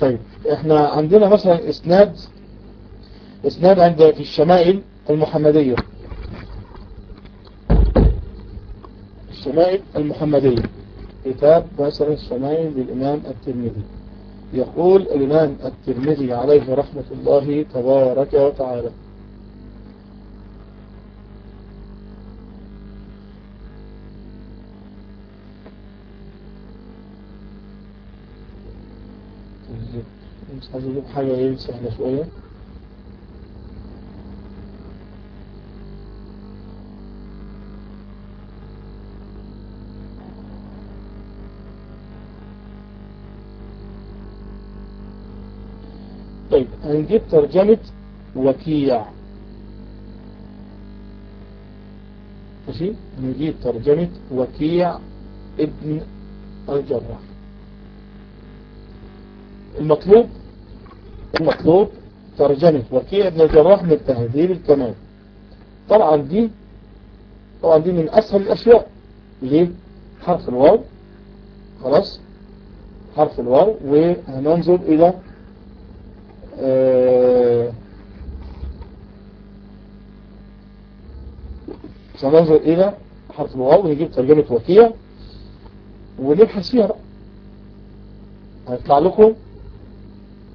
طيب إحنا عندنا مثلا إسناد إسناد عند في الشمائل المحمدية. الشمائل المحمدية. كتاب مثلا الشمائل للإمام الترمذي. يقول الإمام الترمذي عليه رحمة الله تبارك وتعالى أجيب حاجة سهلة شوية. طيب هنجيب ترجمة وكيع. ماشي؟ هنجيب ترجمة وكيع ابن الجراح. المطلوب المطلوب ترجمة وكيع ابن الجراح من تهذيب الكمال. طبعا دي طبعا دي من أسهل الأشياء. ليه حرف الواو. خلاص؟ حرف الواو. وهننظر إلى آه سننظر إلى حرف الواو. ونجيب ترجمة وكيع ونبحث فيها هيطلع لكم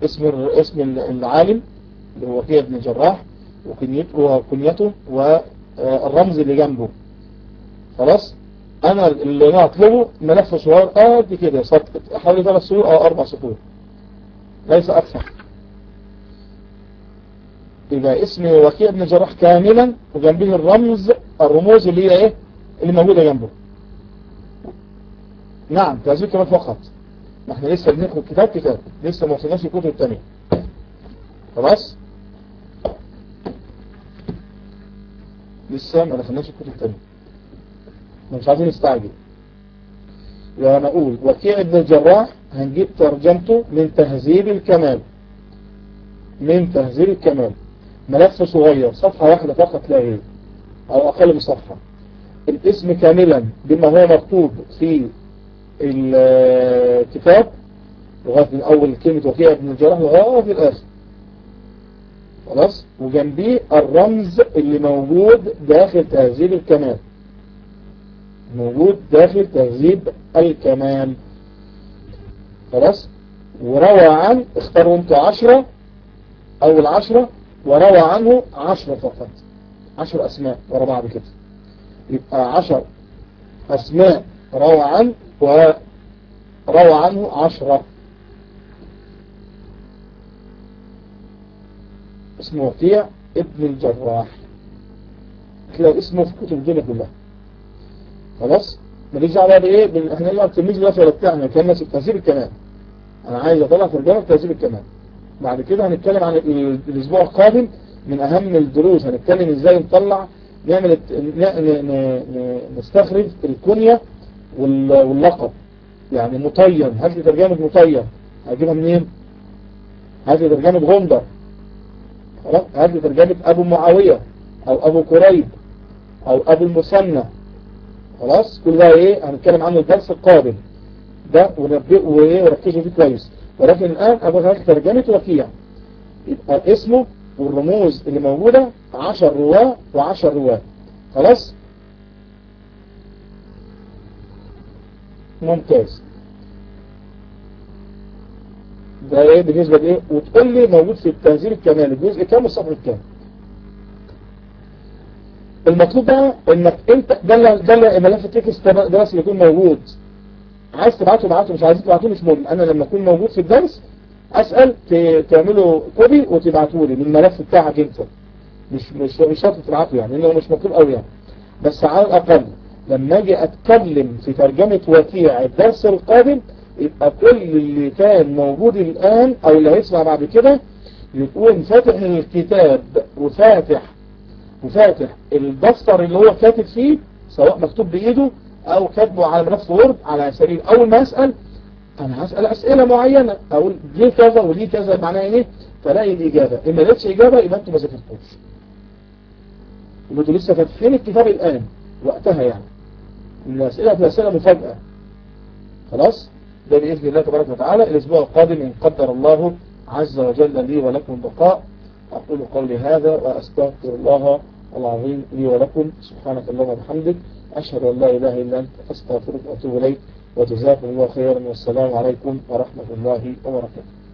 اسم اسم العالم اللي هو وكيع بن الجراح وكنيته والرمز اللي جنبه. خلاص؟ أنا اللي أنا هطلبه ملف صغير قد كده حوالي ثلاث سطور أو أربع سطور ليس أكثر. يبقى اسم وكيع بن الجراح كاملا وجنبه الرمز الرموز اللي هي إيه؟ اللي موجودة جنبه. نعم تهذيب كمان فقط. ما إحنا لسه بناخد كتاب كتاب لسه ما وصلناش الكتب الثانية خلاص؟ لسه ما دخلناش الكتب الثانية مش عايزين نستعجل. وأنا أقول وكيع بن الجراح هنجيب ترجمته من تهذيب الكمال. من تهذيب الكمال. ملف صغير صفحة واحدة فقط لا غير أو أقل من صفحة. الاسم كاملا بما هو مكتوب في الكتاب لغاية من اول كلمة وكيع بن الجراح لغاية في الآخر. خلاص؟ وجنبيه الرمز اللي موجود داخل تهذيب الكمال. موجود داخل تهذيب الكمال. خلاص؟ وروى عن اختاروا أنتوا عشرة أول عشرة وروى عنه عشرة فقط. عشر أسماء ورا بعض كده. يبقى عشر أسماء روى عنه وروى عنه عشرة. اسمه وكيع ابن الجراح. تلاقي اسمه في كتب الدنيا كلها. خلاص؟ ماليش دعوة بإيه؟ بال... إحنا نلعب تلميذ دلوقتي ولا بتاعنا كان في تهذيب الكلام. أنا عايز أطلع ترجمه في تهذيب الكلام. بعد كده هنتكلم عن ال... الأسبوع القادم من أهم الدروس. هنتكلم إزاي نطلع نعمل. نستخرج الكنية. واللقب. يعني مطير. هات لي ترجمه مطير. هجيبها منين؟ هات لي ترجمه غندر. لي ترجمه أبو معاوية أو أبو كريب أو أبو المثنى. خلاص؟ كل ده إيه؟ هنتكلم عنه الدرس القادم ده ونبدأ وإيه؟ وركزوا فيه كويس. ولكن الآن ابو هاك ترجمة وكيع يبقى اسمه والرموز اللي موجودة 10 رواة و10 رواة. خلاص؟ ممتاز. ده إيه؟ بالنسبة لإيه؟ وتقول لي موجود في التنزيل الكمالي الجزء كام والصفحة الكام؟ المطلوب بقى إنك أنت ده ده ملف ال text ده يكون موجود. عايز تبعته بعته مش عايز تبعته مش مهم. أنا لما أكون موجود في الدرس أسأل تعمله copy وتبعته لي من الملف بتاعك أنت. مش مش مش شرط تبعته يعني لأنه مش مطلوب قوي يعني. بس على الأقل لما أجي أتكلم في ترجمة وكيع الدرس القادم يبقى كل اللي كان موجود الآن أو اللي هيسمع بعد كده يكون فاتح الكتاب وفاتح وفاتح الدفتر اللي هو كاتب فيه سواء مكتوب بإيده أو كاتبه على ملف وورد على سبيل أول ما أسأل أنا هسأل أسئلة معينة أقول دي كذا ودي كذا معناها إيه؟ فلاقي الإجابة. إن ما لقيتش إجابة يبقى أنتوا ما ذاكرتوش. أنتوا لسه فاتحين الكتاب الآن وقتها يعني. الأسئلة أسئلة مفاجأة خلاص؟ ده بإذن الله تبارك وتعالى الأسبوع القادم إن قدر الله عز وجل لي ولكم بقاء. أقول قولي هذا وأستغفر الله العظيم لي ولكم. سبحانك اللهم وبحمدك. أشهد أن لا إله إلا أنت. أستغفرك وأتوب إليك. وجزاكم الله خيرا. والسلام عليكم ورحمة الله وبركاته.